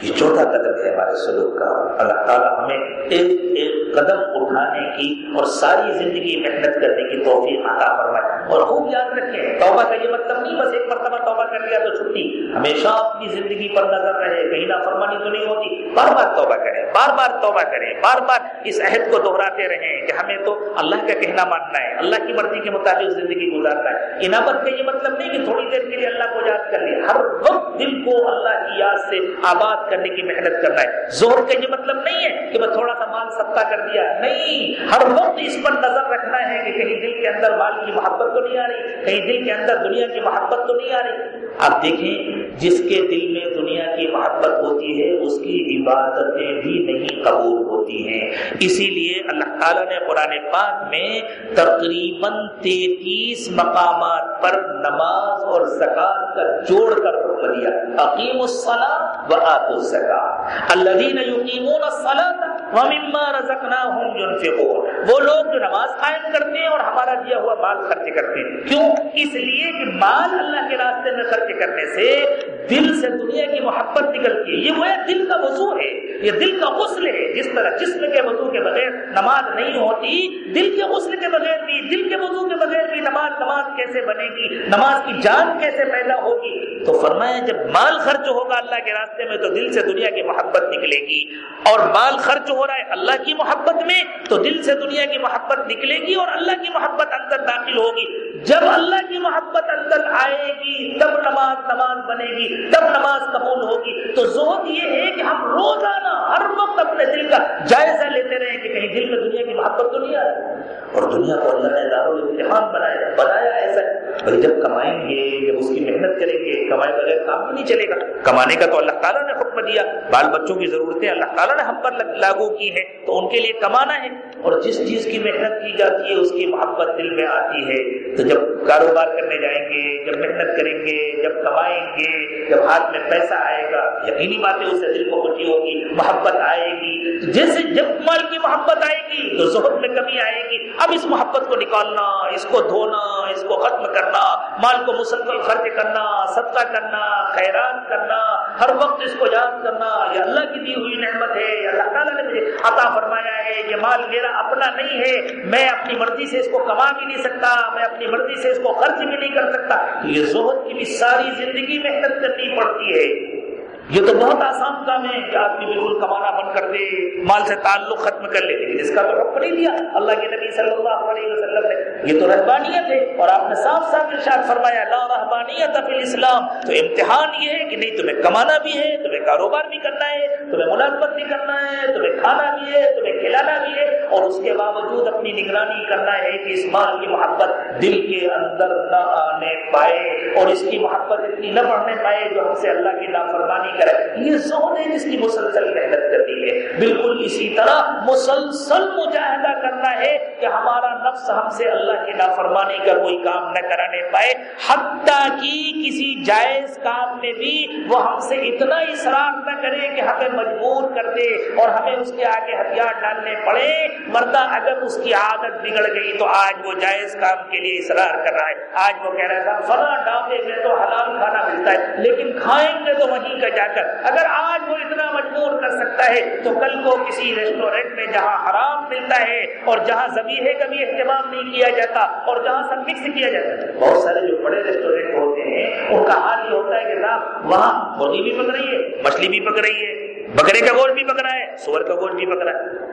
یہ چوتھا قدم ہے ہمارے سلوک کا۔ اللہ تعالیٰ ہمیں ایک ایک قدم اٹھانے کی اور ساری زندگی محنت کرنے کی توفیق عطا فرمائے۔ اور خوب یاد رکھیں، توبہ کا یہ مطلب نہیں بس ایک مرتبہ توبہ کر لیا تو چھٹی۔ ہمیشہ اپنی زندگی پر نظر رہے، کہیں نہ فرمانی تو نہیں ہوتی۔ بار بار توبہ کریں، بار بار توبہ کریں، بار بار اس عہد کو دہراتے رہیں کہ ہمیں تو اللہ کا کہنا ماننا ہے، اللہ کی مرضی کے مطابق زندگی گزارنا ہے۔ انعامت کا یہ مطلب نہیں کہ تھوڑی دیر کے لیے اللہ کو یاد کر لیا ہر وقت دل کو اللہ کی یاد سے آباد بات کرنے کی محنت کرنا ہے۔ زور کا یہ مطلب نہیں ہے کہ میں تھوڑا سا مال ستا کر دیا۔ نہیں، ہر وقت اس پر نظر رکھنا ہے کہ کہیں دل کے اندر مال کی محبت تو نہیں آ رہی، کہیں دل کے اندر دنیا کی محبت تو نہیں آ رہی۔ آپ دیکھیں، جس کے دل میں دنیا کی محبت ہوتی ہے، اس کی عبادتیں بھی نہیں قبول ہوتی ہیں۔ اسی لیے اللہ تعالیٰ نے قرآن پاک میں تقریباً تینتیس مقامات پر نماز اور زکات کا جوڑ کر حکم دیا۔ عقیم الصلاح و آت الزکات الذین یقیمون الصلاۃ ومما رزقناہم ينفقون. وہ لوگ جو نماز قائم کرتے ہیں اور ہمارا دیا ہوا مال خرچ کرتے ہیں. کیوں؟ اس لیے کہ مال اللہ کے راستے میں خرچ کرنے سے دل سے دنیا کی محبت نکلتی ہے. یہ وہ دل کا وضو ہے. یہ دل کا غسل ہے. جس طرح جسم کے وضو کے بغیر نماز نہیں ہوتی، دل کے غسل کے بغیر بھی، دل کے وضو کے بغیر بھی نماز نماز کیسے بنے گی؟ نماز کی جان کیسے پیدا ہوگی؟ تو فرمایا، جب مال خرچ ہوگا اللہ کے راستے میں، تو تو دل سے دنیا کی محبت نکلے گی اور مال خرچ ہو رہا ہے اللہ کی محبت میں تو دل سے دنیا کی محبت نکلے گی اور اللہ کی محبت اندر داخل ہوگی۔ جب اللہ کی محبت اندر آئے گی، تب نماز نماز بنے گی، تب نماز قبول ہوگی۔ تو زہد یہ ہے کہ ہم روزانہ ہر وقت اپنے دل کا جائزہ لیتے رہے کہ کہیں دل میں دنیا کی محبت تو نہیں آئے اور دنیا کو اللہ نے دارالامتحان بنایا بنایا ایسا۔ بھائی جب کمائیں گے، جب اس کی محنت کریں گے کمائے بغیر کام بھی نہیں چلے گا۔ کمانے کا تو اللہ تعالیٰ نے حکم دیا۔ بال بچوں کی ضرورتیں اللہ تعالیٰ نے ہم پر لاگو کی ہیں۔ تو ان کے لیے کمانا ہے۔ اور جس چیز کی محنت کی جاتی ہے، اس کی محبت دل میں آتی ہے۔ تو جب کاروبار کرنے جائیں گے، جب محنت کریں گے، جب کمائیں گے، جب ہاتھ میں پیسہ آئے گا، یقینی بات ہے اسے دل کو خوشی ہوگی، محبت آئے گی۔ جیسے جب مال کی محبت آئے گی، تو زہد میں کمی آئے گی۔ اب اس محبت کو نکالنا، اس کو دھونا، اس کو ختم کرنا، مال کو مسلسل خرچ کرنا، صدقہ کرنا، خیرات کرنا، ہر وقت اس کو یاد کرنا، یہ اللہ کی دی ہوئی نعمت ہے اللہ تعالیٰ نے مجھے عطا فرمایا ہے، یہ مال میرا اپنا نہیں ہے، میں اپنی مرضی سے اس کو کما بھی نہیں سکتا، میں اپنی مرضی سے اس کو خرچ بھی نہیں کر سکتا۔ یہ زہد کی بھی ساری زندگی محنت کرنی پڑتی ہے۔ یہ تو بہت آسان کام ہے کہ آدمی بالکل کمانا بند کر دے، مال سے تعلق ختم کر لے، لیکن اس کا تو حق نہیں دیا۔ اللہ کے نبی صلی اللہ علیہ وسلم نے یہ تو رہبانیت ہے، اور آپ نے صاف صاف ارشاد فرمایا، لا رہبانیت فی الاسلام۔ تو امتحان یہ ہے کہ نہیں، تمہیں کمانا بھی ہے، تمہیں کاروبار بھی کرنا ہے، تمہیں ملازمت بھی کرنا ہے، تمہیں کھانا بھی ہے، تمہیں کھلانا بھی ہے، اور اس کے باوجود اپنی نگرانی کرنا ہے کہ اس مال کی محبت دل کے اندر نہ آنے پائے، اور اس کی محبت اتنی نہ بڑھنے پائے جو ہم سے اللہ کی نافرمانی کرے یہ زہد ہے جس کی مسلسل محنت کرتی ہے۔ بالکل اسی طرح مسلسل مجاہدہ کرنا ہے کہ ہمارا نفس ہم سے اللہ کی نافرمانی کا کوئی کام نہ کرانے پائے، حتیٰ کہ کسی جائز کام میں بھی وہ ہم سے اتنا اصرار نہ کرے کہ ہمیں مجبور کر دے اور ہمیں اس کے آگے ہتھیار ڈالنے پڑے۔ مردہ اگر اس کی عادت بگڑ گئی تو آج وہ جائز کام کے لیے اصرار کر رہا ہے۔ آج وہ کہہ رہا تھا، فلاں ڈھابے میں تو حلال کھانا ملتا ہے، لیکن کھائیں گے تو وہیں کا جا کر اگر آج وہ اتنا مجبور کر سکتا ہے، تو کل کو کسی ریسٹورینٹ میں جہاں حرام ملتا ہے اور جہاں زمین کا بھی اہتمام نہیں کیا جاتا اور جہاں سب مکس کیا جاتا ہے۔ بہت سارے جو بڑے ریسٹورینٹ ہوتے ہیں، ان کا حال یہ ہوتا ہے کہ صاحب، وہاں مرغی بھی پک رہی ہے، مچھلی بھی پک رہی ہے، بکرے کا گوشت بھی پک رہا ہے، سور کا گوشت بھی پک رہا ہے۔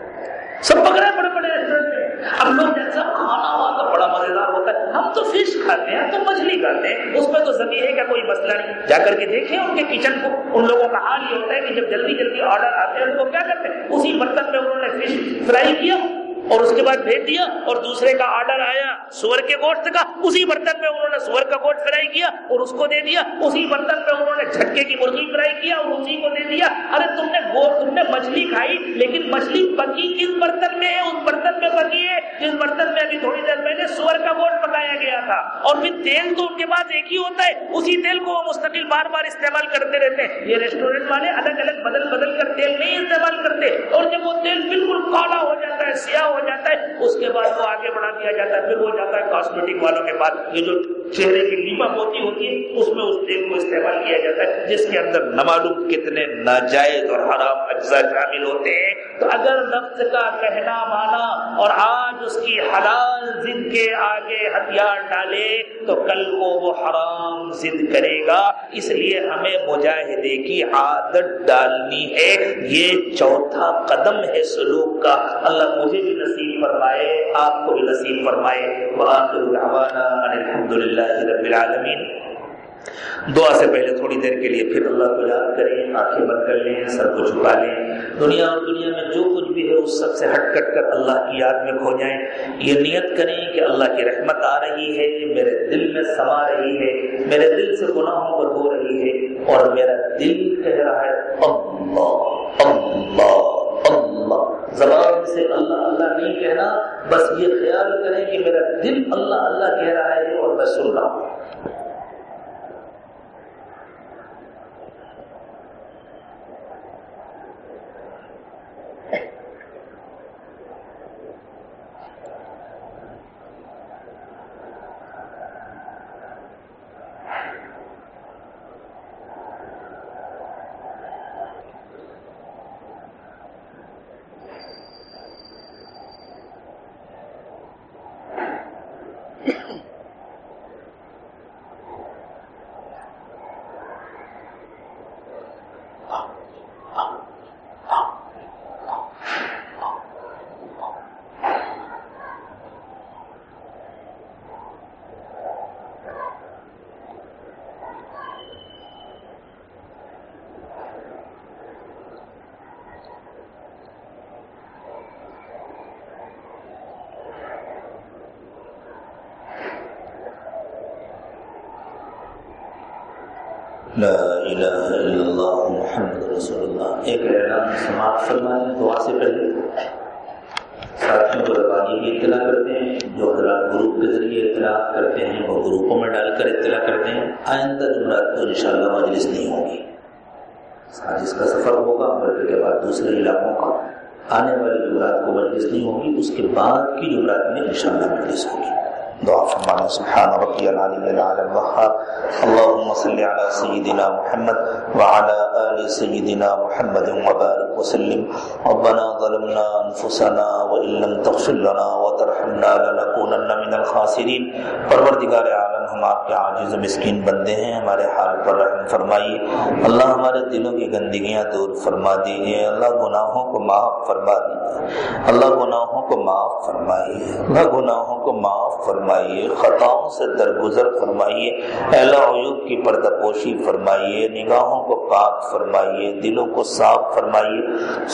سب پک بڑے بڑے ریسٹورینٹ میں اب لوگ جیسا کھانا وانا بڑا مزیدار ہوتا ہے۔ ہم تو فش کھاتے ہیں تو مچھلی کھاتے ہیں۔ اس میں تو زمین ہے کا کوئی مسئلہ نہیں۔ جا کر کے دیکھیں ان کے کچن کو۔ ان لوگوں کا حال یہ ہوتا ہے کہ جب جلدی جلدی آرڈر آتے ہیں، ان کو کیا کرتے ہیں؟ اسی برتن میں انہوں نے فش فرائی کیا۔ اور اس کے بعد بھیج دیا اور دوسرے کا آرڈر آیا سور کے گوشت کا، اسی برتن میں انہوں نے سور کا گوشت فرائی کیا اور اس کو دے دیا، اسی برتن میں انہوں نے جھٹکے کی مرغی فرائی کیا اور اسی کو دے دیا۔ ارے تم نے گوشت تم نے مچھلی کھائی، لیکن مچھلی پکی کس برتن میں ہے؟ اس برتن میں پکی ہے۔ جس برتن میں ابھی تھوڑی دیر پہلے سور کا گوشت پکایا گیا تھا۔ اور پھر تیل تو ان کے پاس ایک ہی ہوتا ہے، اسی تیل کو وہ مستقل بار بار استعمال کرتے رہتے ہیں۔ یہ ریسٹورینٹ والے الگ الگ بدل بدل کر تیل نہیں استعمال کرتے اور جب وہ تیل بالکل کالا ہو جاتا ہے، سیاہ ہو جاتا ہے، اس کے بعد وہ آگے بڑھا دیا جاتا ہے، پھر وہ جاتا ہے کاسمیٹک والوں کے پاس، یہ جو چہرے کی لیپا موتی ہوتی ہے، اس میں اس تیل کو استعمال کیا جاتا ہے، جس کے اندر نمالوم کتنے ناجائز اور حرام اجزاء شامل ہوتے ہیں۔ تو اگر نفس کا کہنا مانا اور آج اس کی حلال ضد کے آگے ہتھیار ڈالے، تو کل کو وہ حرام ضد کرے گا۔ اس لیے ہمیں مجاہدے کی عادت ڈالنی ہے۔ یہ چوتھا قدم ہے سلوک کا۔ اللہ مجھے بھی نصیب فرمائے، آپ کو بھی نصیب فرمائے۔ الحمد للہ للہ رب العالمین۔ دعا سے پہلے تھوڑی دیر کے لیے پھر اللہ کو یاد کریں، آنکھیں بند کر لیں، سر کو چھپا لیں۔ دنیا اور دنیا میں جو کچھ بھی ہے، اس سب سے ہٹ کٹ کر اللہ کی یاد میں کھو جائیں۔ یہ نیت کریں کہ اللہ کی رحمت آ رہی ہے میرے دل میں سما رہی ہے۔ میرے دل سے گناہوں پر ہو رہی ہے اور میرا دل کہہ رہا ہے، اللہ اللہ زبان سے اللہ اللہ نہیں کہنا بس یہ خیال کریں کہ میرا دل اللہ اللہ کہہ رہا ہے اور میں سن رہا ہوں لا الہ الا اللہ محمد رسول اللہ ایک اعلان سماعت فرمائیں دعا سے پہلے ساتھیوں کو زبانی بھی اطلاع کرتے ہیں جو حضرات گروپ کے ذریعے اطلاع کرتے ہیں وہ گروپوں میں ڈال کر اطلاع کرتے ہیں آئندہ جمعرات کو انشاءاللہ مجلس نہیں ہوگی جس کا سفر ہوگا امریکہ کے بعد دوسرے علاقوں کا آنے والے جمعرات کو مجلس نہیں ہوگی اس کے بعد کی جمعرات میں انشاءاللہ مجلس ہوگی دعا فرمانا سبحان ربي العلي العلى الوهاب اللهم صل على سيدنا محمد وعلى آل سيدنا محمد وبارك وسلم ربنا ظلمنا أنفسنا وإن لم تغفر لنا وترحمنا لنكونن من الخاسرين۔ پروردگار عالم، ہم آپ کے عاجز مسکین بندے ہیں، ہمارے حال پر رحم فرمائیے۔ اللہ ہمارے دلوں کی گندگیاں دور فرما دیجیے، اللہ گناہوں کو معاف فرما دیجیے۔ اللہ گناہوں کو معاف فرمائیے، اللہ گناہوں کو معاف فرمائیے، خطاؤں سے درگزر فرمائیے، اہل عیوب کی پردہ پوشی فرمائیے، نگاہوں کو پاک فرمائیے، دلوں کو صاف فرمائیے،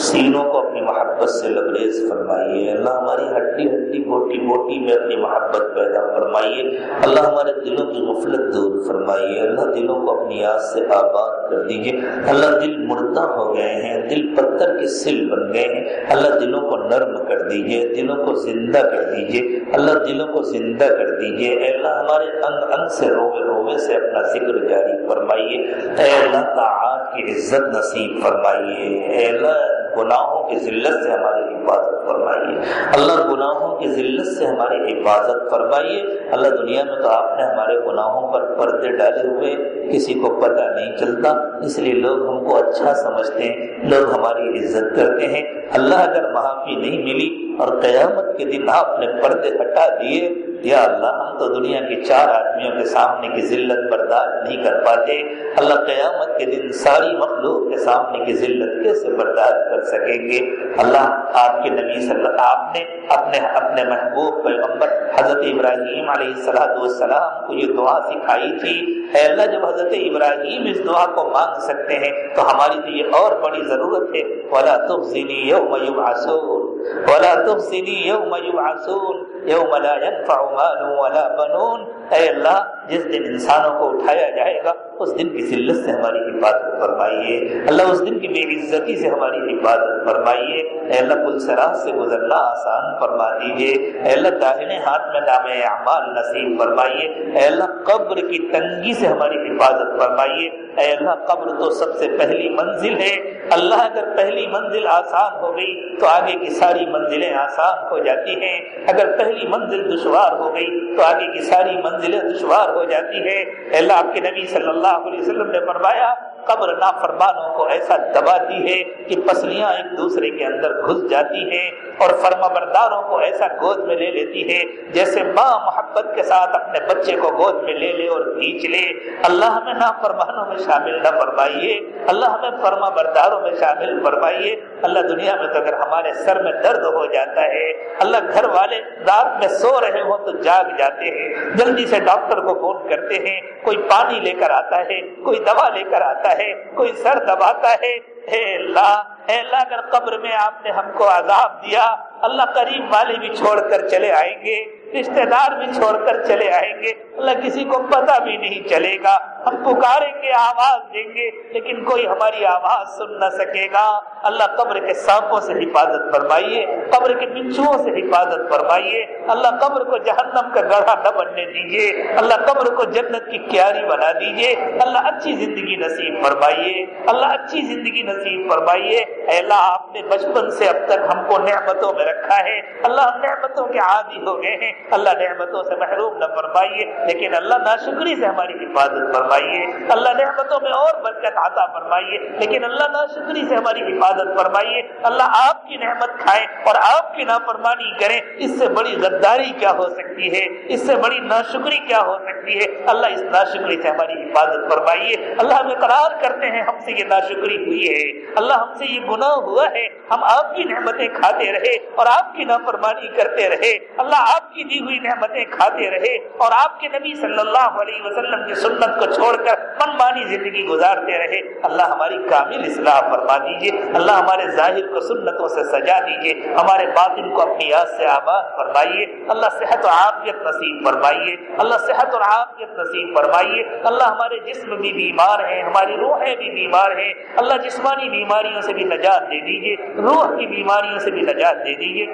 سینوں کو اپنی محبت سے لبریز فرمائیے، اللہ ہماری ہڈی ہڈی بوٹی بوٹی میں اپنی محبت پیدا فرمائیے، اللہ ہمارے دلوں کی غفلت دور فرمائیے، اللہ دلوں کو اپنی یاد سے آباد کر دیجیے، اللہ دل مردہ ہو گئے ہیں، دل پتھر کے سل بن گئے ہیں، اللہ دل دلوں کو نرم کر دیجیے دلوں کو زندہ کر دیجیے اللہ دلوں کو زندہ کر دیجیے اے اللہ ہمارے انگ انگ سے روے روے سے اپنا ذکر جاری فرمائیے۔ اے اللہ، تعالی کی عزت نصیب فرمائیے۔ اے اللہ، گناہوں کی ذلت سے ہماری حفاظت فرمائیے۔ اللہ، گناہوں کی ذلت سے ہماری حفاظت فرمائیے۔ اللہ، دنیا میں تو آپ نے ہمارے گناہوں پر پردے ڈالے ہوئے، کسی کو پتہ نہیں چلتا، اس لیے لوگ ہم کو اچھا سمجھتے ہیں، لوگ ہماری عزت کرتے ہیں۔ اللہ اگر معافی نہیں ملی اور قیامت کے دن آپ نے پردے ہٹا دیے یا اللہ، ہم تو دنیا کے چار آدمیوں کے سامنے کی ذلت برداشت نہیں کر پاتے۔ اللہ قیامت کے دن ساری مخلوق کے سامنے کی ذلت کیسے برداشت کر سکیں گے؟ اللہ، آپ کے نبی صلی اللہ آپ نے اپنے اپنے محبوب پیغمبر حضرت ابراہیم علیہ السلاۃ والسلام کو یہ دعا سکھائی تھی۔ اے اللہ، جب حضرت ابراہیم اس دعا کو مانگ سکتے ہیں، تو ہماری تو یہ اور بڑی ضرورت ہے۔ ولا تخزنی یوم یبعثون ولا تخزنی یوم یبعثون یوم لا ينفع مال ولا بنون۔ اے اللہ جس دن انسانوں کو اٹھایا جائے گا اس دن کی ذلت سے ہماری حفاظت فرمائیے۔ اللہ اس دن کی بے عزتی سے ہماری حفاظت فرمائیے۔ اے اللہ، کل سراج سے گزرنا آسان فرما دیجیے۔ اے اللہ، داہنے ہاتھ میں نام اعمال نصیب فرمائیے۔ اے اللہ، قبر کی تنگی سے ہماری حفاظت فرمائیے۔ اے اللہ، قبر تو سب سے پہلی منزل ہے۔ اللہ، اگر پہلی منزل آسان ہو گئی تو آگے کی ساری منزلیں آسان ہو جاتی ہیں۔ اگر پہلی منزل دشوار ہو گئی تو آگے کی ساری منزلیں دشوار ہو جاتی ہے اللہ، آپ کے نبی صلی اللہ علیہ وسلم نے فرمایا، قبر نافرمانوں کو ایسا دباتی ہے کہ پسلیاں ایک دوسرے کے اندر گھس جاتی ہیں۔ اور فرما برداروں کو ایسا گود میں لے لیتی ہے جیسے ماں محبت کے ساتھ اپنے بچے کو گود میں لے لے اور کھینچ لے۔ اللہ ہمیں نافرمانوں میں شامل نہ فرمائیے۔ اللہ ہمیں فرما برداروں میں شامل فرمائیے۔ اللہ دنیا میں تو اگر ہمارے سر میں درد ہو جاتا ہے، اللہ گھر والے رات میں سو رہے ہوں تو جاگ جاتے ہیں۔ جلدی سے ڈاکٹر کو فون کرتے ہیں، کوئی پانی لے کر آتا ہے، کوئی دوا لے کر آتا ہے، کوئی سر دباتا ہے۔ اے اللہ اے اللہ، اگر قبر میں آپ نے ہم کو عذاب دیا، اللہ قریب والے بھی چھوڑ کر چلے آئیں گے رشتے دار بھی چھوڑ کر چلے آئیں گے، اللہ کسی کو پتہ بھی نہیں چلے گا۔ ہم پکاریں گے آواز دیں گے، لیکن کوئی ہماری آواز سن نہ سکے گا۔ اللہ قبر کے سانپوں سے حفاظت فرمائیے، قبر کے بچھوؤں سے حفاظت فرمائیے۔ اللہ قبر کو جہنم کا گڑھا نہ بننے دیجیے۔ اللہ قبر کو جنت کی کیاری بنا دیجیے۔ اللہ اچھی زندگی نصیب فرمائیے۔ اللہ اچھی زندگی نصیب فرمائیے۔ اے اللہ، آپ نے بچپن سے اب تک ہم کو نعمتوں میں رکھا ہے۔ اللہ، ہم نعمتوں کے عادی ہو گئے ہیں۔ اللہ نعمتوں سے محروم نہ فرمائیے، لیکن اللہ ناشکری سے ہماری حفاظت فرمائیے۔ اللہ نعمتوں میں اور برکت عطا فرمائیے۔ لیکن اللہ ناشکری سے ہماری حفاظت فرمائیے۔ اللہ آپ کی نعمت کھائیں اور آپ کی نافرمانی کریں اس سے بڑی غداری کیا ہو سکتی ہے؟ اس سے بڑی ناشکری کیا ہو سکتی ہے؟ اللہ اس ناشکری سے ہماری حفاظت فرمائیے۔ اللہ ہم اقرار کرتے ہیں ہم سے یہ ناشکری ہوئی ہے۔ اللہ ہم سے یہ گناہ ہوا ہے۔ ہم آپ کی نعمتیں کھاتے رہے اور آپ کی نافرمانی کرتے رہے۔ اللہ آپ کی دی ہوئی نعمتیں کھاتے رہے اور آپ کے نبی صلی اللہ علیہ وسلم کی سنت کو چھوڑ کر من مانی زندگی گزارتے رہے۔ اللہ ہماری کامل اصلاح فرما دیجیے اللہ ہمارے ظاہر کو سنتوں سے سجا دیجیے ہمارے باطن کو اپنی یاد سے آباد فرمائیے۔ اللہ صحت و عافیت نصیب فرمائیے۔ اللہ صحت اور عافیت نصیب فرمائیے۔ اللہ ہمارے جسم بھی بیمار ہیں، ہماری روحیں بھی بیمار ہیں۔ اللہ جسمانی بیماریوں سے بھی نجات دے دیجیے روح کی بیماریوں سے بھی نجات دے دیجیے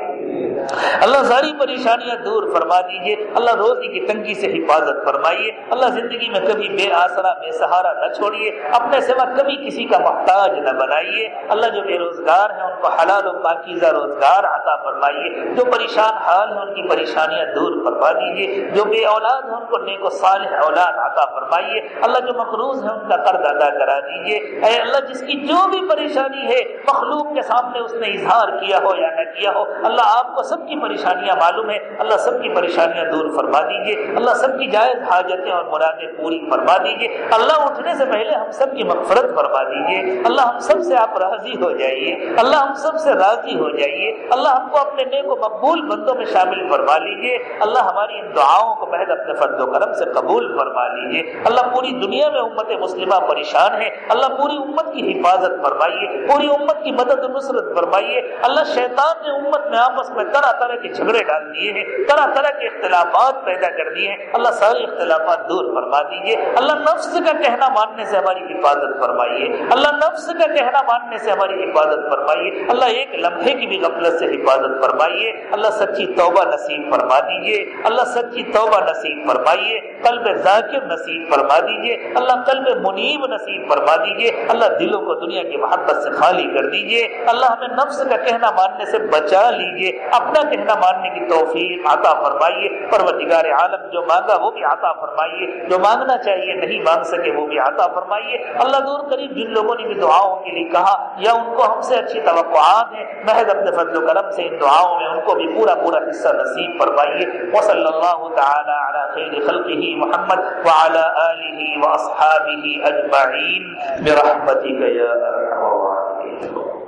اللہ ساری پریشانیاں دور فرما دیجیے اللہ روزی کی تنگی سے حفاظت فرمائیے۔ اللہ زندگی میں کبھی بے آسرا بے سہارا نہ چھوڑیے، اپنے سوا کبھی کسی کا محتاج نہ بنائیے۔ اللہ جو بے روزگار ہیں، ان کو حلال و پاکیزہ روزگار عطا فرمائیے۔ جو پریشان حال ہیں، ان کی پریشانیاں دور فرما دیجیے۔ جو بے اولاد ہیں، ان کو نیک و صالح اولاد عطا فرمائیے۔ اللہ جو مقروض ہے ان کا قرض ادا کرا دیجیے۔ اے اللہ، جس کی جو بھی پریشانی ہے، مخلوق کے سامنے اس نے اظہار کیا ہو یا نہ کیا ہو، اللہ آپ کو سب کی پریشانیاں معلوم ہے اللہ سب کی پریشانیاں دور فرما دیجیے۔ اللہ سب کی جائز حاجتیں اور مرادیں پوری فرما دیجیے اللہ اٹھنے سے پہلے ہم سب کی مغفرت فرما دیجیے اللہ ہم سب سے آپ راضی ہو جائیے۔ اللہ ہم سب سے راضی ہو جائیے۔ اللہ ہم کو اپنے نیک و مقبول بندوں میں شامل فرما لیجیے اللہ ہماری ان دعاؤں کو محض اپنے فضل و کرم سے قبول فرما لیجیے اللہ پوری دنیا میں امت مسلمہ پریشان ہے۔ اللہ پوری امت کی حفاظت فرمائیے۔ پوری امت کی مدد و نصرت فرمائیے۔ اللہ شیطان نے امت میں آپس میں طرح طرح کے جھگڑے ڈال دیے ہیں۔ طرح طرح کے اختلافات پیدا کر دیے ہیں۔ اللہ سارے اختلافات دور فرما دیجیے اللہ اللہ نفس کا کہنا ماننے سے ہماری حفاظت فرمائیے۔ اللہ نفس کا کہنا ماننے سے ہماری حفاظت فرمائیے۔ اللہ ایک لمحے کی بھی غفلت سے حفاظت فرمائیے۔ اللہ سچی توبہ نصیب فرما دیجیے۔ اللہ سچی توبہ نصیب فرمائیے۔ قلب ذاکر نصیب فرما دیجیے۔ اللہ قلب منیب نصیب فرما دیجیے۔ اللہ دلوں کو دنیا کی محبت سے خالی کر دیجیے۔ اللہ ہمیں نفس کا کہنا ماننے سے بچا لیجیے۔ اپنا کہنا ماننے کی توفیق عطا فرمائیے۔ پروردگار عالم جو مانگا وہ بھی عطا فرمائیے۔ جو مانگنا چاہیے نہیں مانگ سکے وہ بھی عطا فرمائیے۔ اللہ دور قریب جن لوگوں نے بھی دعاؤں کے لیے کہا، یا ان کو ہم سے اچھی توقعات ہیں، محض اپنے فضل و کرم سے ان دعاؤں میں ان کو بھی پورا پورا حصہ نصیب فرمائیے۔ وصلی اللہ تعالی علی خیر خلقہ محمد وعلی آلہ واصحابہ اجمعین۔ برحمتک یا ارحم الراحمین۔